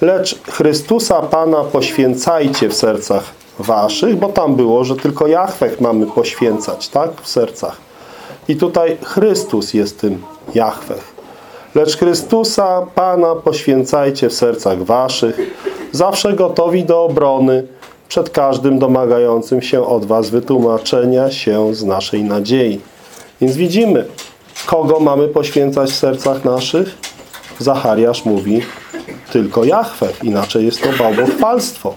Lecz Chrystusa Pana poświęcajcie w sercach waszych, bo tam było, że tylko Jahweh mamy poświęcać, tak? W sercach. I tutaj Chrystus jest tym Jahweh. Lecz Chrystusa Pana poświęcajcie w sercach waszych, zawsze gotowi do obrony przed każdym domagającym się od was wytłumaczenia się z naszej nadziei. Więc widzimy, kogo mamy poświęcać w sercach naszych? Zachariasz mówi tylko Jahwe, inaczej jest to bałwochwalstwo.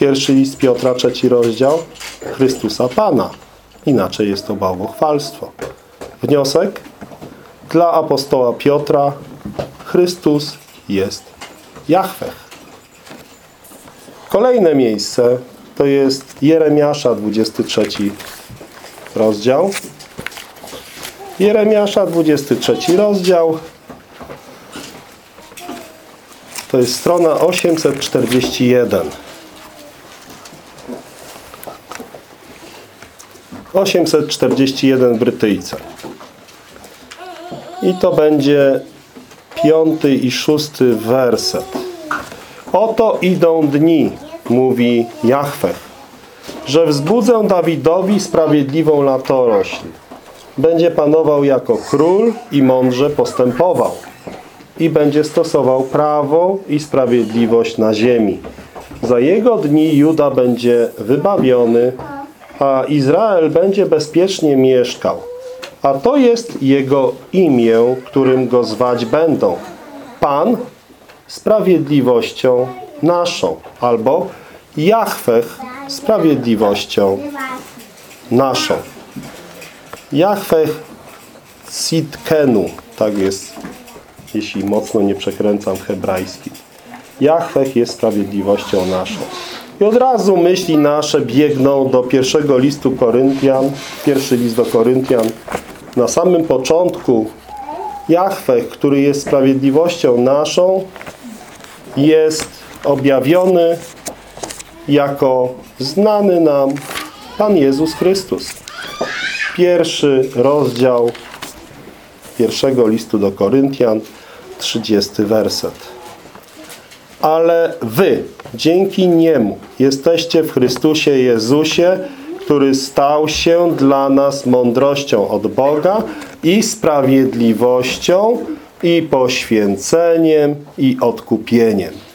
Pierwszy list Piotra, trzeci rozdział. Chrystusa Pana. Inaczej jest to bałwochwalstwo. Wniosek dla apostoła Piotra Chrystus jest Jahweh. Kolejne miejsce to jest Jeremiasza 23 rozdział. Jeremiasza 23 rozdział to jest strona 841. 841 Brytyjce. I to będzie piąty i szósty werset. Oto idą dni, mówi Jahweh, że wzbudzę Dawidowi sprawiedliwą latorośl. Będzie panował jako król i mądrze postępował. I będzie stosował prawo i sprawiedliwość na ziemi. Za jego dni Juda będzie wybawiony, a Izrael będzie bezpiecznie mieszkał. A to jest jego imię, którym go zwać będą. Pan sprawiedliwością naszą. Albo Jahweh sprawiedliwością naszą. Jahweh Sitkenu. Tak jest, jeśli mocno nie przekręcam hebrajski. Jahweh jest sprawiedliwością naszą. I od razu myśli nasze biegną do pierwszego listu Koryntian, pierwszy list do Koryntian. Na samym początku Jahweh, który jest sprawiedliwością naszą, jest objawiony jako znany nam Pan Jezus Chrystus. Pierwszy rozdział pierwszego listu do Koryntian, 30 werset. Ale wy, dzięki Niemu, jesteście w Chrystusie Jezusie, który stał się dla nas mądrością od Boga i sprawiedliwością i poświęceniem i odkupieniem.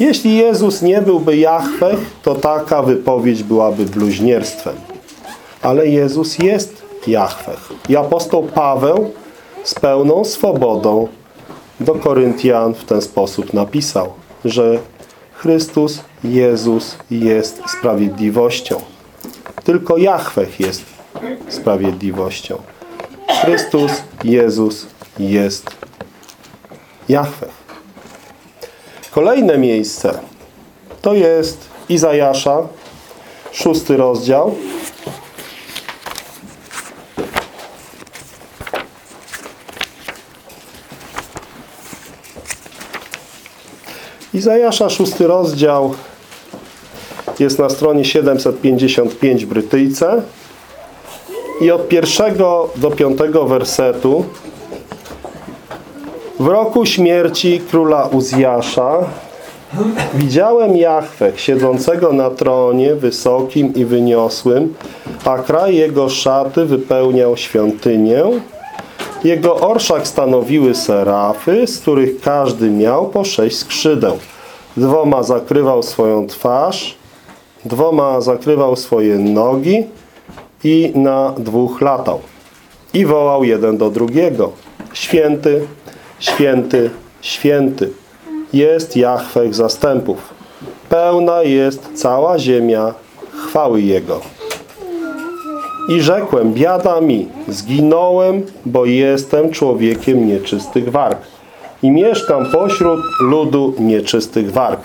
Jeśli Jezus nie byłby Jahweh, to taka wypowiedź byłaby bluźnierstwem. Ale Jezus jest Jahweh. I apostoł Paweł z pełną swobodą do Koryntian w ten sposób napisał, że Chrystus Jezus jest sprawiedliwością. Tylko Jahweh jest sprawiedliwością. Chrystus Jezus jest Jahweh. Kolejne miejsce to jest Izajasza, szósty rozdział. Izajasza, szósty rozdział jest na stronie 755 Brytyjce i od pierwszego do piątego wersetu w roku śmierci króla Uzjasza widziałem Jachwech siedzącego na tronie wysokim i wyniosłym, a kraj jego szaty wypełniał świątynię. Jego orszak stanowiły serafy, z których każdy miał po sześć skrzydeł. Dwoma zakrywał swoją twarz, dwoma zakrywał swoje nogi i na dwóch latał. I wołał jeden do drugiego. Święty, święty, święty jest Jahweh zastępów. Pełna jest cała ziemia chwały Jego. I rzekłem, biada mi, zginąłem, bo jestem człowiekiem nieczystych warg. I mieszkam pośród ludu nieczystych warg,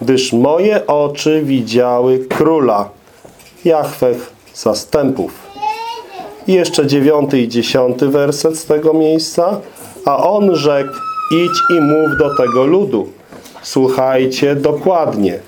gdyż moje oczy widziały króla, Jahweh zastępów. I jeszcze dziewiąty i dziesiąty werset z tego miejsca. A on rzekł, idź i mów do tego ludu. Słuchajcie dokładnie,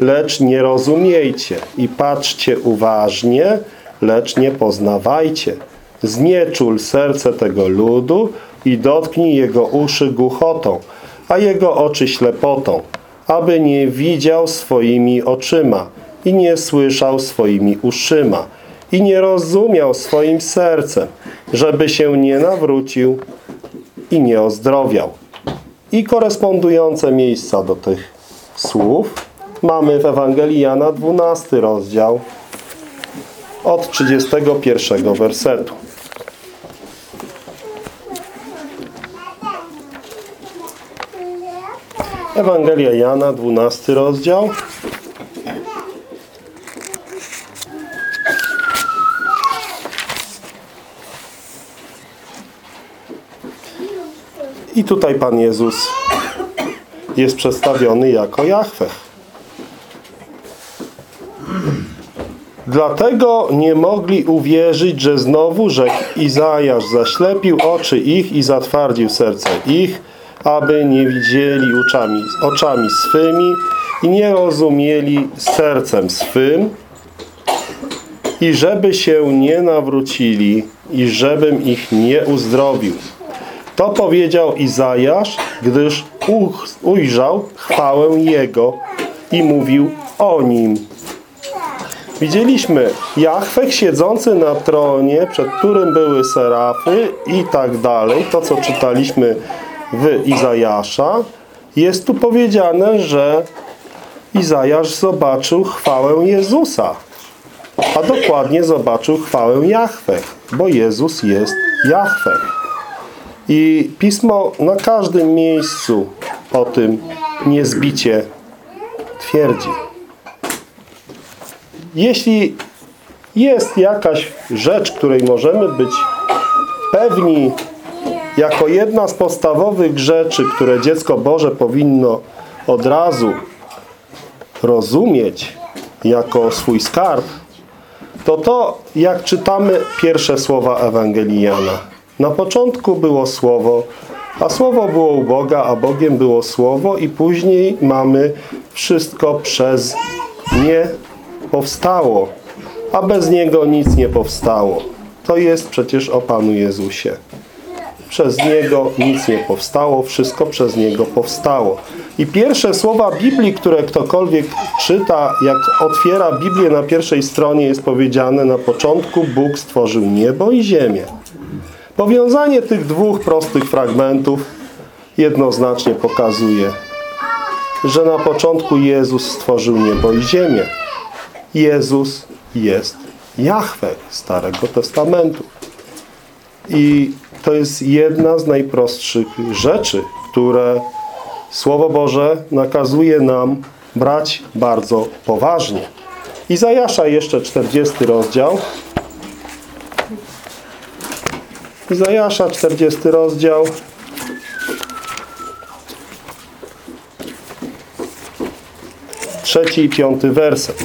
lecz nie rozumiejcie i patrzcie uważnie, lecz nie poznawajcie. Znieczul serce tego ludu i dotknij jego uszy głuchotą, a jego oczy ślepotą, aby nie widział swoimi oczyma i nie słyszał swoimi uszyma i nie rozumiał swoim sercem, żeby się nie nawrócił i nie ozdrowiał. I korespondujące miejsca do tych słów mamy w Ewangelii Jana 12 rozdział od 31 wersetu. Ewangelia Jana, 12 rozdział. I tutaj Pan Jezus jest przedstawiony jako Jahweh. Dlatego nie mogli uwierzyć, że znowu rzekł Izajasz zaślepił oczy ich i zatwardził serce ich, aby nie widzieli oczami, oczami swymi i nie rozumieli sercem swym i żeby się nie nawrócili i żebym ich nie uzdrowił. To powiedział Izajasz, gdyż ujrzał chwałę Jego i mówił o Nim. Widzieliśmy Jachwech siedzący na tronie, przed którym były serafy i tak dalej. To, co czytaliśmy w Izajasza. Jest tu powiedziane, że Izajasz zobaczył chwałę Jezusa. A dokładnie zobaczył chwałę Jachwech, bo Jezus jest Jachwech. I Pismo na każdym miejscu o tym niezbicie twierdzi. Jeśli jest jakaś rzecz, której możemy być pewni jako jedna z podstawowych rzeczy, które dziecko Boże powinno od razu rozumieć jako swój skarb, to to, jak czytamy pierwsze słowa Ewangelii Jana. Na początku było Słowo, a Słowo było u Boga, a Bogiem było Słowo i później mamy wszystko przez nie powstało, a bez Niego nic nie powstało. To jest przecież o Panu Jezusie. Przez Niego nic nie powstało, wszystko przez Niego powstało. I pierwsze słowa Biblii, które ktokolwiek czyta, jak otwiera Biblię na pierwszej stronie, jest powiedziane na początku Bóg stworzył niebo i ziemię. Powiązanie tych dwóch prostych fragmentów jednoznacznie pokazuje, że na początku Jezus stworzył niebo i ziemię. Jezus jest Jahwe Starego Testamentu. I to jest jedna z najprostszych rzeczy, które Słowo Boże nakazuje nam brać bardzo poważnie. Izajasza jeszcze 40 rozdział. Izajasza 40 rozdział. Trzeci i piąty werset.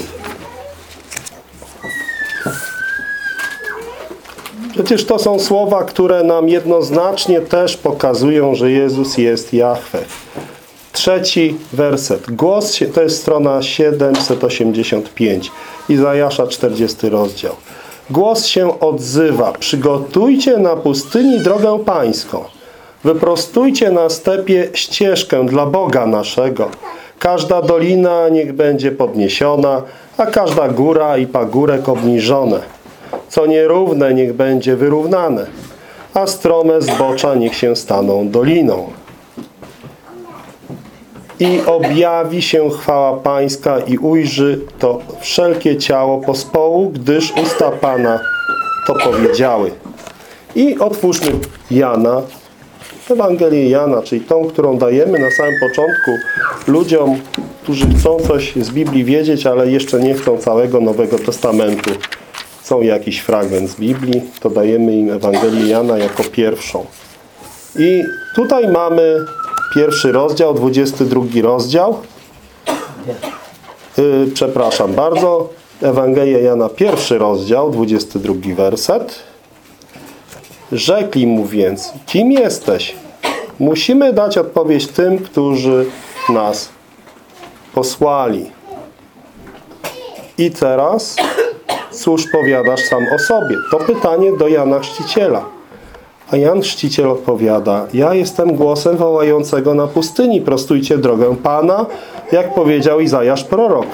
Przecież to są słowa, które nam jednoznacznie też pokazują, że Jezus jest Jahwe. Trzeci werset. Głos, to jest strona 785. Izajasza 40 rozdział. Głos się odzywa. Przygotujcie na pustyni drogę pańską. Wyprostujcie na stepie ścieżkę dla Boga naszego. Każda dolina niech będzie podniesiona, a każda góra i pagórek obniżone. Co nierówne niech będzie wyrównane, a strome zbocza niech się staną doliną. I objawi się chwała Pańska i ujrzy to wszelkie ciało pospołu, gdyż usta Pana to powiedziały. I otwórzmy Jana, Ewangelię Jana, czyli tą, którą dajemy na samym początku ludziom, którzy chcą coś z Biblii wiedzieć, ale jeszcze nie chcą całego Nowego Testamentu. Chcą jakiś fragment z Biblii, to dajemy im Ewangelię Jana jako pierwszą. I tutaj mamy pierwszy rozdział, 22 rozdział. Yy, przepraszam bardzo. Ewangelia Jana, pierwszy rozdział, 22 werset. Rzekli mu więc, kim jesteś? Musimy dać odpowiedź tym, którzy nas posłali. I teraz, cóż powiadasz sam o sobie? To pytanie do Jana Chrzciciela. A Jan Chrzciciel odpowiada, ja jestem głosem wołającego na pustyni, prostujcie drogę Pana, jak powiedział Izajasz prorok.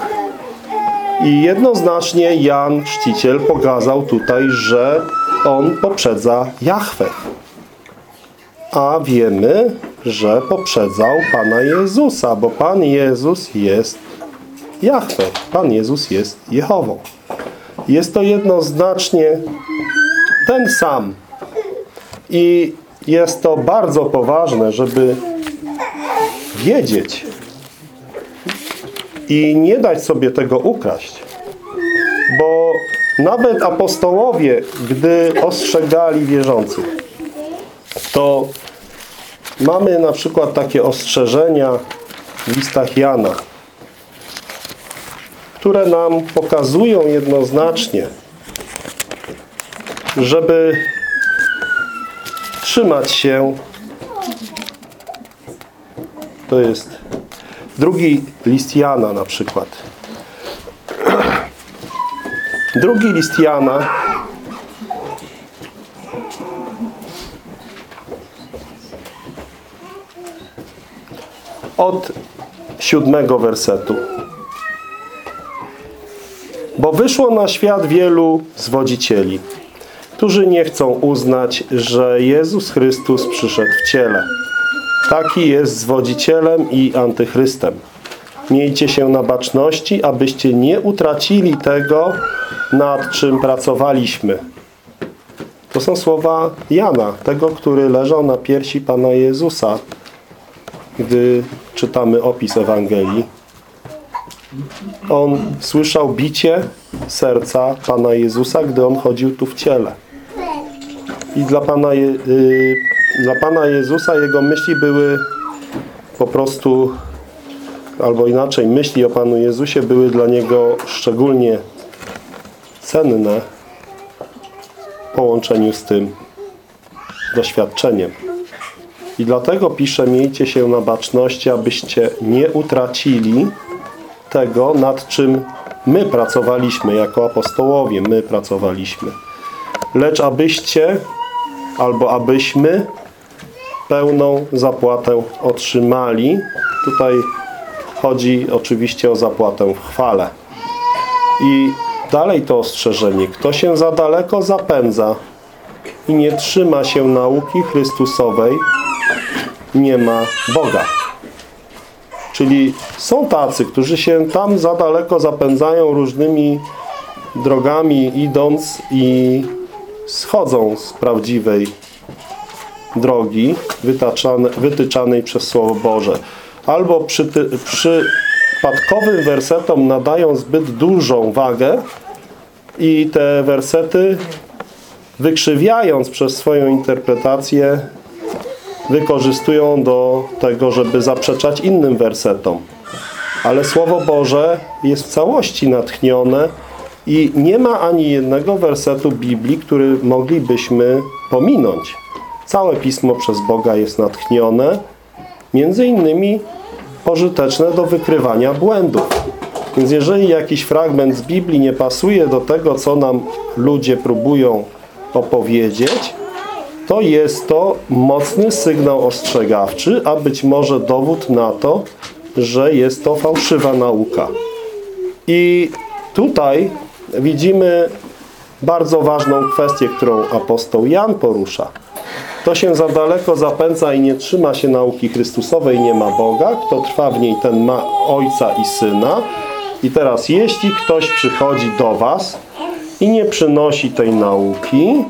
I jednoznacznie Jan Chrzciciel pokazał tutaj, że on poprzedza Jahwe. A wiemy, że poprzedzał Pana Jezusa, bo Pan Jezus jest Jahwe. Pan Jezus jest Jehową. Jest to jednoznacznie ten sam. I jest to bardzo poważne, żeby wiedzieć i nie dać sobie tego ukraść. Bo nawet apostołowie, gdy ostrzegali wierzących, to mamy na przykład takie ostrzeżenia w listach Jana, które nam pokazują jednoznacznie, żeby trzymać się to jest drugi list Jana na przykład. Drugi list Jana od siódmego wersetu. Bo wyszło na świat wielu zwodzicieli, którzy nie chcą uznać, że Jezus Chrystus przyszedł w ciele. Taki jest zwodzicielem i antychrystem. Miejcie się na baczności, abyście nie utracili tego, nad czym pracowaliśmy. To są słowa Jana, tego, który leżał na piersi Pana Jezusa, gdy czytamy opis Ewangelii. On słyszał bicie serca Pana Jezusa, gdy On chodził tu w ciele. I dla Pana, Je y dla Pana Jezusa Jego myśli były po prostu, albo inaczej, myśli o Panu Jezusie były dla Niego szczególnie cenne w połączeniu z tym doświadczeniem. I dlatego pisze, miejcie się na baczności, abyście nie utracili tego, nad czym my pracowaliśmy, jako apostołowie, my pracowaliśmy. Lecz abyście, albo abyśmy pełną zapłatę otrzymali. Tutaj chodzi oczywiście o zapłatę w chwale. I dalej to ostrzeżenie. Kto się za daleko zapędza i nie trzyma się nauki Chrystusowej, nie ma Boga. Czyli są tacy, którzy się tam za daleko zapędzają różnymi drogami idąc i schodzą z prawdziwej drogi wytyczanej przez Słowo Boże. Albo przy, przypadkowym wersetom nadają zbyt dużą wagę i te wersety wykrzywiając przez swoją interpretację wykorzystują do tego, żeby zaprzeczać innym wersetom. Ale Słowo Boże jest w całości natchnione i nie ma ani jednego wersetu Biblii, który moglibyśmy pominąć. Całe Pismo przez Boga jest natchnione, między innymi pożyteczne do wykrywania błędów. Więc jeżeli jakiś fragment z Biblii nie pasuje do tego, co nam ludzie próbują opowiedzieć, to jest to mocny sygnał ostrzegawczy, a być może dowód na to, że jest to fałszywa nauka. I tutaj widzimy bardzo ważną kwestię, którą apostoł Jan porusza. Kto się za daleko zapędza i nie trzyma się nauki Chrystusowej, nie ma Boga. Kto trwa w niej, ten ma Ojca i Syna. I teraz, jeśli ktoś przychodzi do was i nie przynosi tej nauki,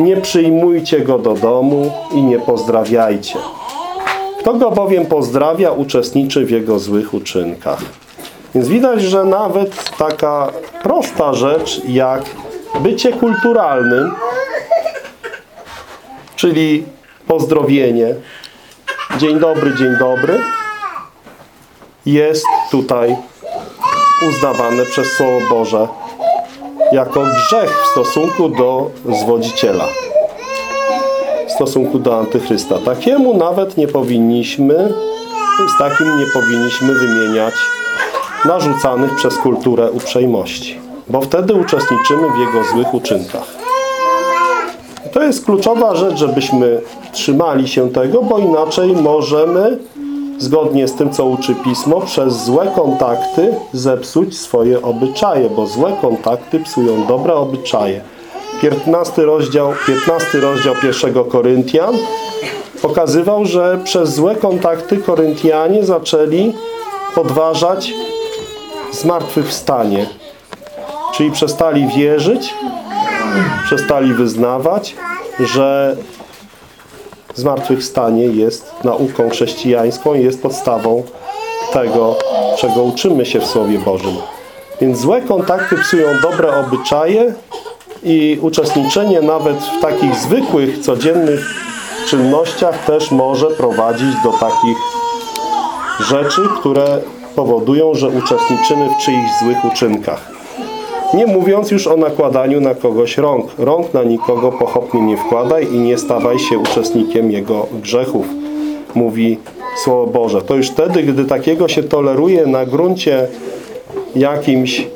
nie przyjmujcie go do domu i nie pozdrawiajcie. Kto go bowiem pozdrawia, uczestniczy w jego złych uczynkach. Więc widać, że nawet taka prosta rzecz jak bycie kulturalnym, czyli pozdrowienie, dzień dobry, dzień dobry, jest tutaj uznawane przez Słowo Boże jako grzech w stosunku do zwodziciela, w stosunku do antychrysta. Takiemu nawet nie powinniśmy, z takim nie powinniśmy wymieniać narzucanych przez kulturę uprzejmości, bo wtedy uczestniczymy w jego złych uczynkach. To jest kluczowa rzecz, żebyśmy trzymali się tego, bo inaczej możemy, zgodnie z tym, co uczy Pismo, przez złe kontakty zepsuć swoje obyczaje, bo złe kontakty psują dobre obyczaje. 15 rozdział, 15 rozdział 1 Koryntian pokazywał, że przez złe kontakty Koryntianie zaczęli podważać zmartwychwstanie. Czyli przestali wierzyć, przestali wyznawać, że zmartwychwstanie jest nauką chrześcijańską i jest podstawą tego, czego uczymy się w Słowie Bożym. Więc złe kontakty psują dobre obyczaje i uczestniczenie nawet w takich zwykłych, codziennych czynnościach też może prowadzić do takich rzeczy, które powodują, że uczestniczymy w czyichś złych uczynkach. Nie mówiąc już o nakładaniu na kogoś rąk. Rąk na nikogo pochopnie nie wkładaj i nie stawaj się uczestnikiem jego grzechów. Mówi Słowo Boże. To już wtedy, gdy takiego się toleruje na gruncie jakimś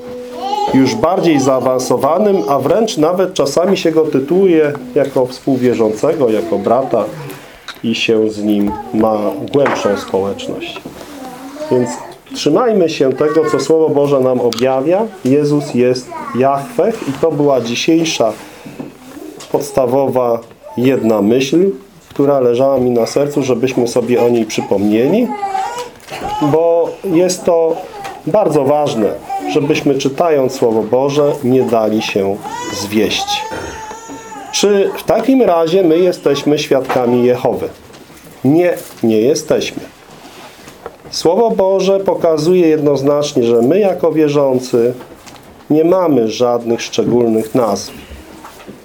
już bardziej zaawansowanym, a wręcz nawet czasami się go tytułuje jako współwierzącego, jako brata i się z nim ma głębszą społeczność. Więc trzymajmy się tego, co Słowo Boże nam objawia. Jezus jest Jahweh i to była dzisiejsza podstawowa jedna myśl, która leżała mi na sercu, żebyśmy sobie o niej przypomnieli, bo jest to bardzo ważne, żebyśmy czytając Słowo Boże nie dali się zwieść. Czy w takim razie my jesteśmy świadkami Jehowy? Nie, nie jesteśmy. Słowo Boże pokazuje jednoznacznie, że my jako wierzący nie mamy żadnych szczególnych nazw.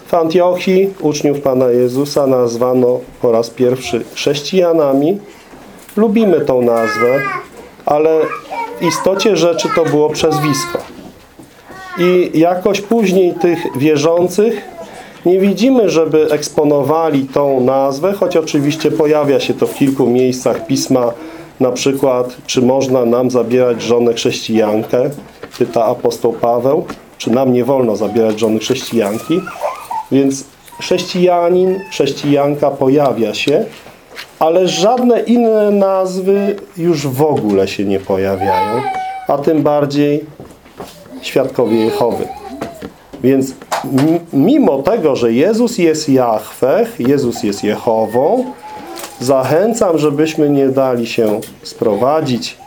W Antiochii uczniów Pana Jezusa nazwano po raz pierwszy chrześcijanami. Lubimy tą nazwę, ale w istocie rzeczy to było przezwisko. I jakoś później tych wierzących nie widzimy, żeby eksponowali tą nazwę, choć oczywiście pojawia się to w kilku miejscach Pisma, na przykład, czy można nam zabierać żonę chrześcijankę? Pyta apostoł Paweł. Czy nam nie wolno zabierać żony chrześcijanki? Więc chrześcijanin, chrześcijanka pojawia się, ale żadne inne nazwy już w ogóle się nie pojawiają, a tym bardziej świadkowie Jehowy. Więc mimo tego, że Jezus jest Jahweh, Jezus jest Jehową, zachęcam, żebyśmy nie dali się sprowadzić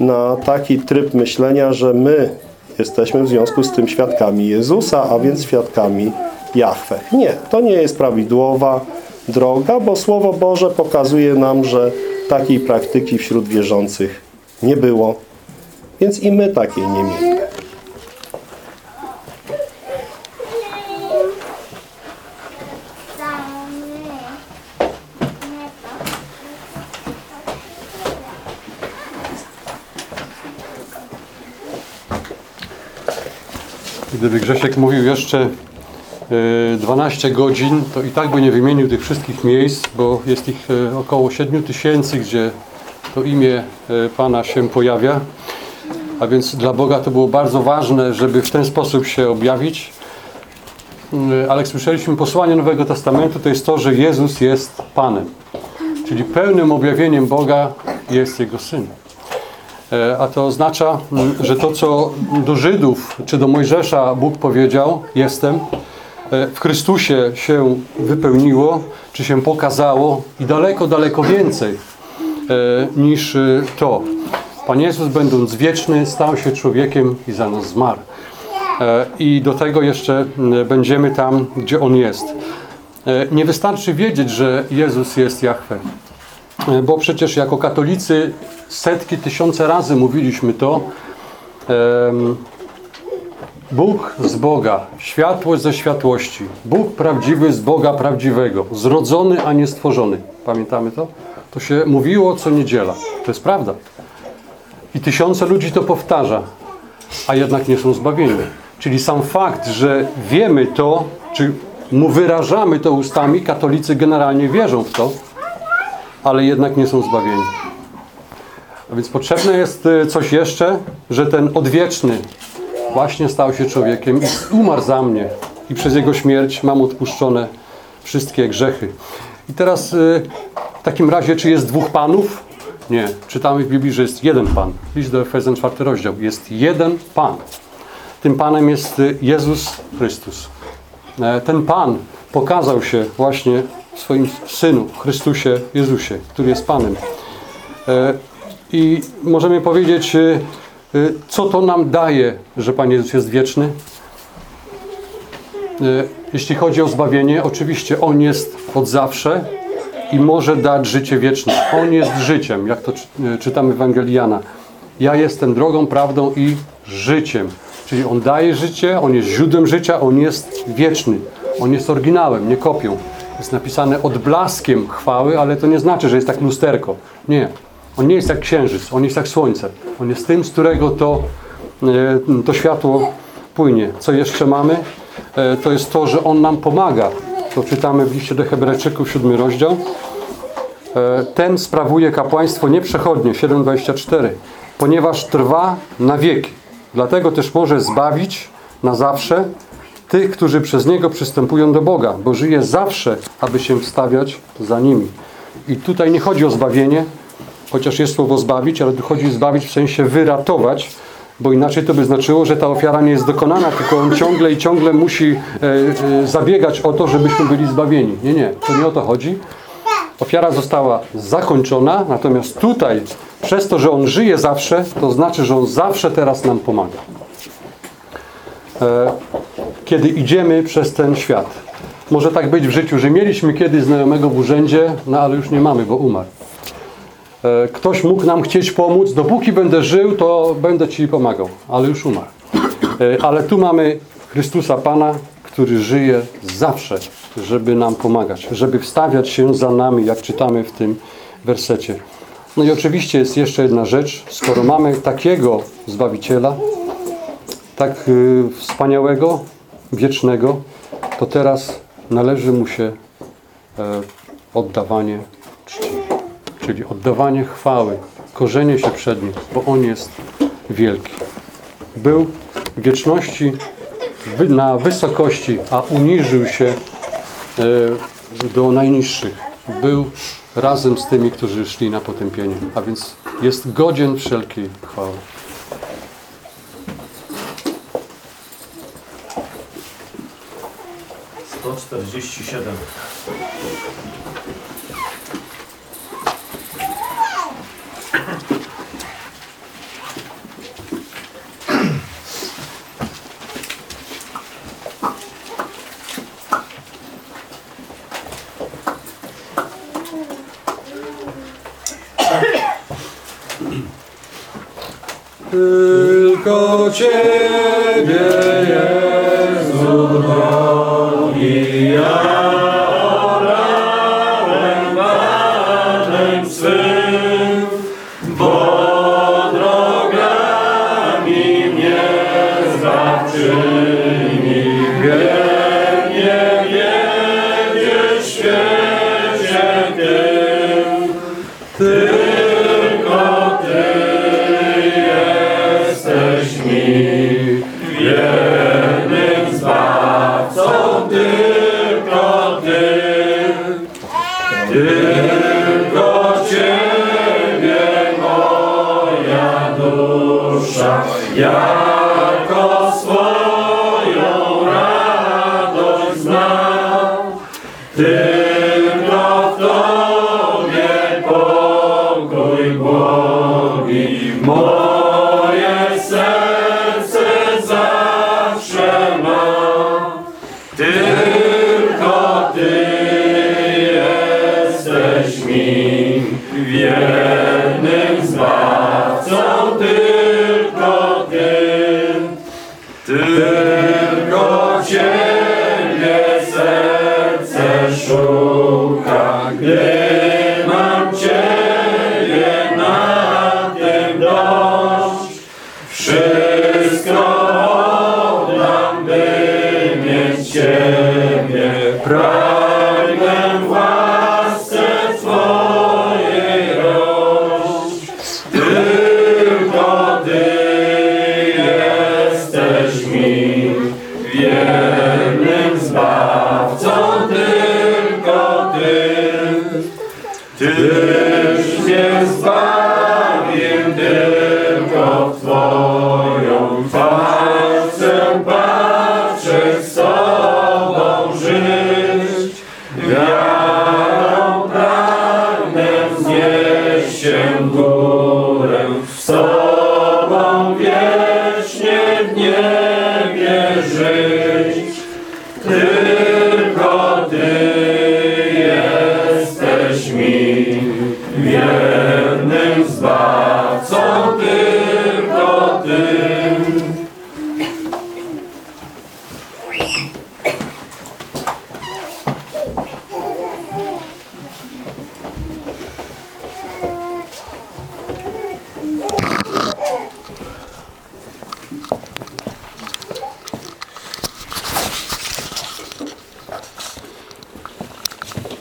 na taki tryb myślenia, że my jesteśmy w związku z tym świadkami Jezusa, a więc świadkami Jahweh. Nie, to nie jest prawidłowa droga, bo Słowo Boże pokazuje nam, że takiej praktyki wśród wierzących nie było, więc i my takiej nie mieli. Gdyby Grzesiek mówił jeszcze 12 godzin, to i tak by nie wymienił tych wszystkich miejsc, bo jest ich e, około 7 tysięcy, gdzie to imię e, Pana się pojawia. A więc dla Boga to było bardzo ważne, żeby w ten sposób się objawić. E, ale jak słyszeliśmy, posłanie Nowego Testamentu to jest to, że Jezus jest Panem. Czyli pełnym objawieniem Boga jest Jego Syn. A to oznacza, że to, co do Żydów czy do Mojżesza Bóg powiedział, jestem, w Chrystusie się wypełniło, czy się pokazało i daleko, daleko więcej niż to. Pan Jezus, będąc wieczny, stał się człowiekiem i za nas zmarł. I do tego jeszcze będziemy tam, gdzie On jest. Nie wystarczy wiedzieć, że Jezus jest Jahwe. Bo przecież jako katolicy setki, tysiące razy mówiliśmy to. Bóg z Boga, światłość ze światłości. Bóg prawdziwy z Boga prawdziwego. Zrodzony, a nie stworzony. Pamiętamy to? To się mówiło co niedziela. To jest prawda. I tysiące ludzi to powtarza, a jednak nie są zbawieni. Czyli sam fakt, że wiemy to, czy mu wyrażamy to ustami, katolicy generalnie wierzą w to, ale jednak nie są zbawieni. A więc potrzebne jest y, coś jeszcze, że ten odwieczny właśnie stał się człowiekiem i umarł za mnie. I przez Jego śmierć mam odpuszczone wszystkie grzechy. I teraz y, w takim razie, czy jest dwóch panów? Nie. Czytamy w Biblii, że jest jeden Pan. List do Efezjan, czwarty rozdział. Jest jeden Pan. Tym Panem jest y, Jezus Chrystus. E, ten Pan pokazał się właśnie w swoim Synu, Chrystusie Jezusie, który jest Panem. E, I możemy powiedzieć, Y, co to nam daje, że Pan Jezus jest wieczny? Jeśli chodzi o zbawienie, oczywiście On jest od zawsze i może dać życie wieczne. On jest życiem, jak to czytamy w. Ja jestem drogą, prawdą i życiem. Czyli On daje życie, On jest źródłem życia, On jest wieczny. On jest oryginałem, nie kopią. Jest napisane odblaskiem chwały, ale to nie znaczy, że jest tak lusterko. Nie. On nie jest jak księżyc, on jest jak słońce. On jest tym, z którego to, e, to światło płynie. Co jeszcze mamy? E, To jest to, że On nam pomaga. To czytamy w liście do Hebrajczyków, siódmy rozdział. E, Ten sprawuje kapłaństwo nieprzechodnie, 7,24, ponieważ trwa na wieki. Dlatego też może zbawić na zawsze tych, którzy przez Niego przystępują do Boga, bo żyje zawsze, aby się wstawiać za nimi. I tutaj nie chodzi o zbawienie, chociaż jest słowo zbawić, ale tu chodzi zbawić w sensie wyratować, bo inaczej to by znaczyło, że ta ofiara nie jest dokonana, tylko on ciągle i ciągle musi e, e, zabiegać o to, żebyśmy byli zbawieni. Nie, nie, to nie o to chodzi. Ofiara została zakończona, natomiast tutaj, przez to, że On żyje zawsze, to znaczy, że On zawsze teraz nam pomaga. Kiedy idziemy przez ten świat. Może tak być w życiu, że mieliśmy kiedyś znajomego w urzędzie, no ale już nie mamy, bo umarł. E, Ktoś mógł nam chcieć pomóc, dopóki będę żył, to będę Ci pomagał, ale już umarł. E, Ale tu mamy Chrystusa Pana, który żyje zawsze, żeby nam pomagać, żeby wstawiać się za nami, jak czytamy w tym wersecie. No i oczywiście jest jeszcze jedna rzecz. Skoro mamy takiego Zbawiciela, tak y, wspaniałego, wiecznego, to teraz należy mu się e, oddawanie czci, czyli oddawanie chwały, korzenie się przed nim, bo on jest wielki. Był w wieczności na wysokości, a uniżył się e, do najniższych. Był razem z tymi, którzy szli na potępienie, a więc jest godzien wszelkiej chwały. Sto czterdzieści siedem. Tylko Ciebie, Jezu, ja. Yeah.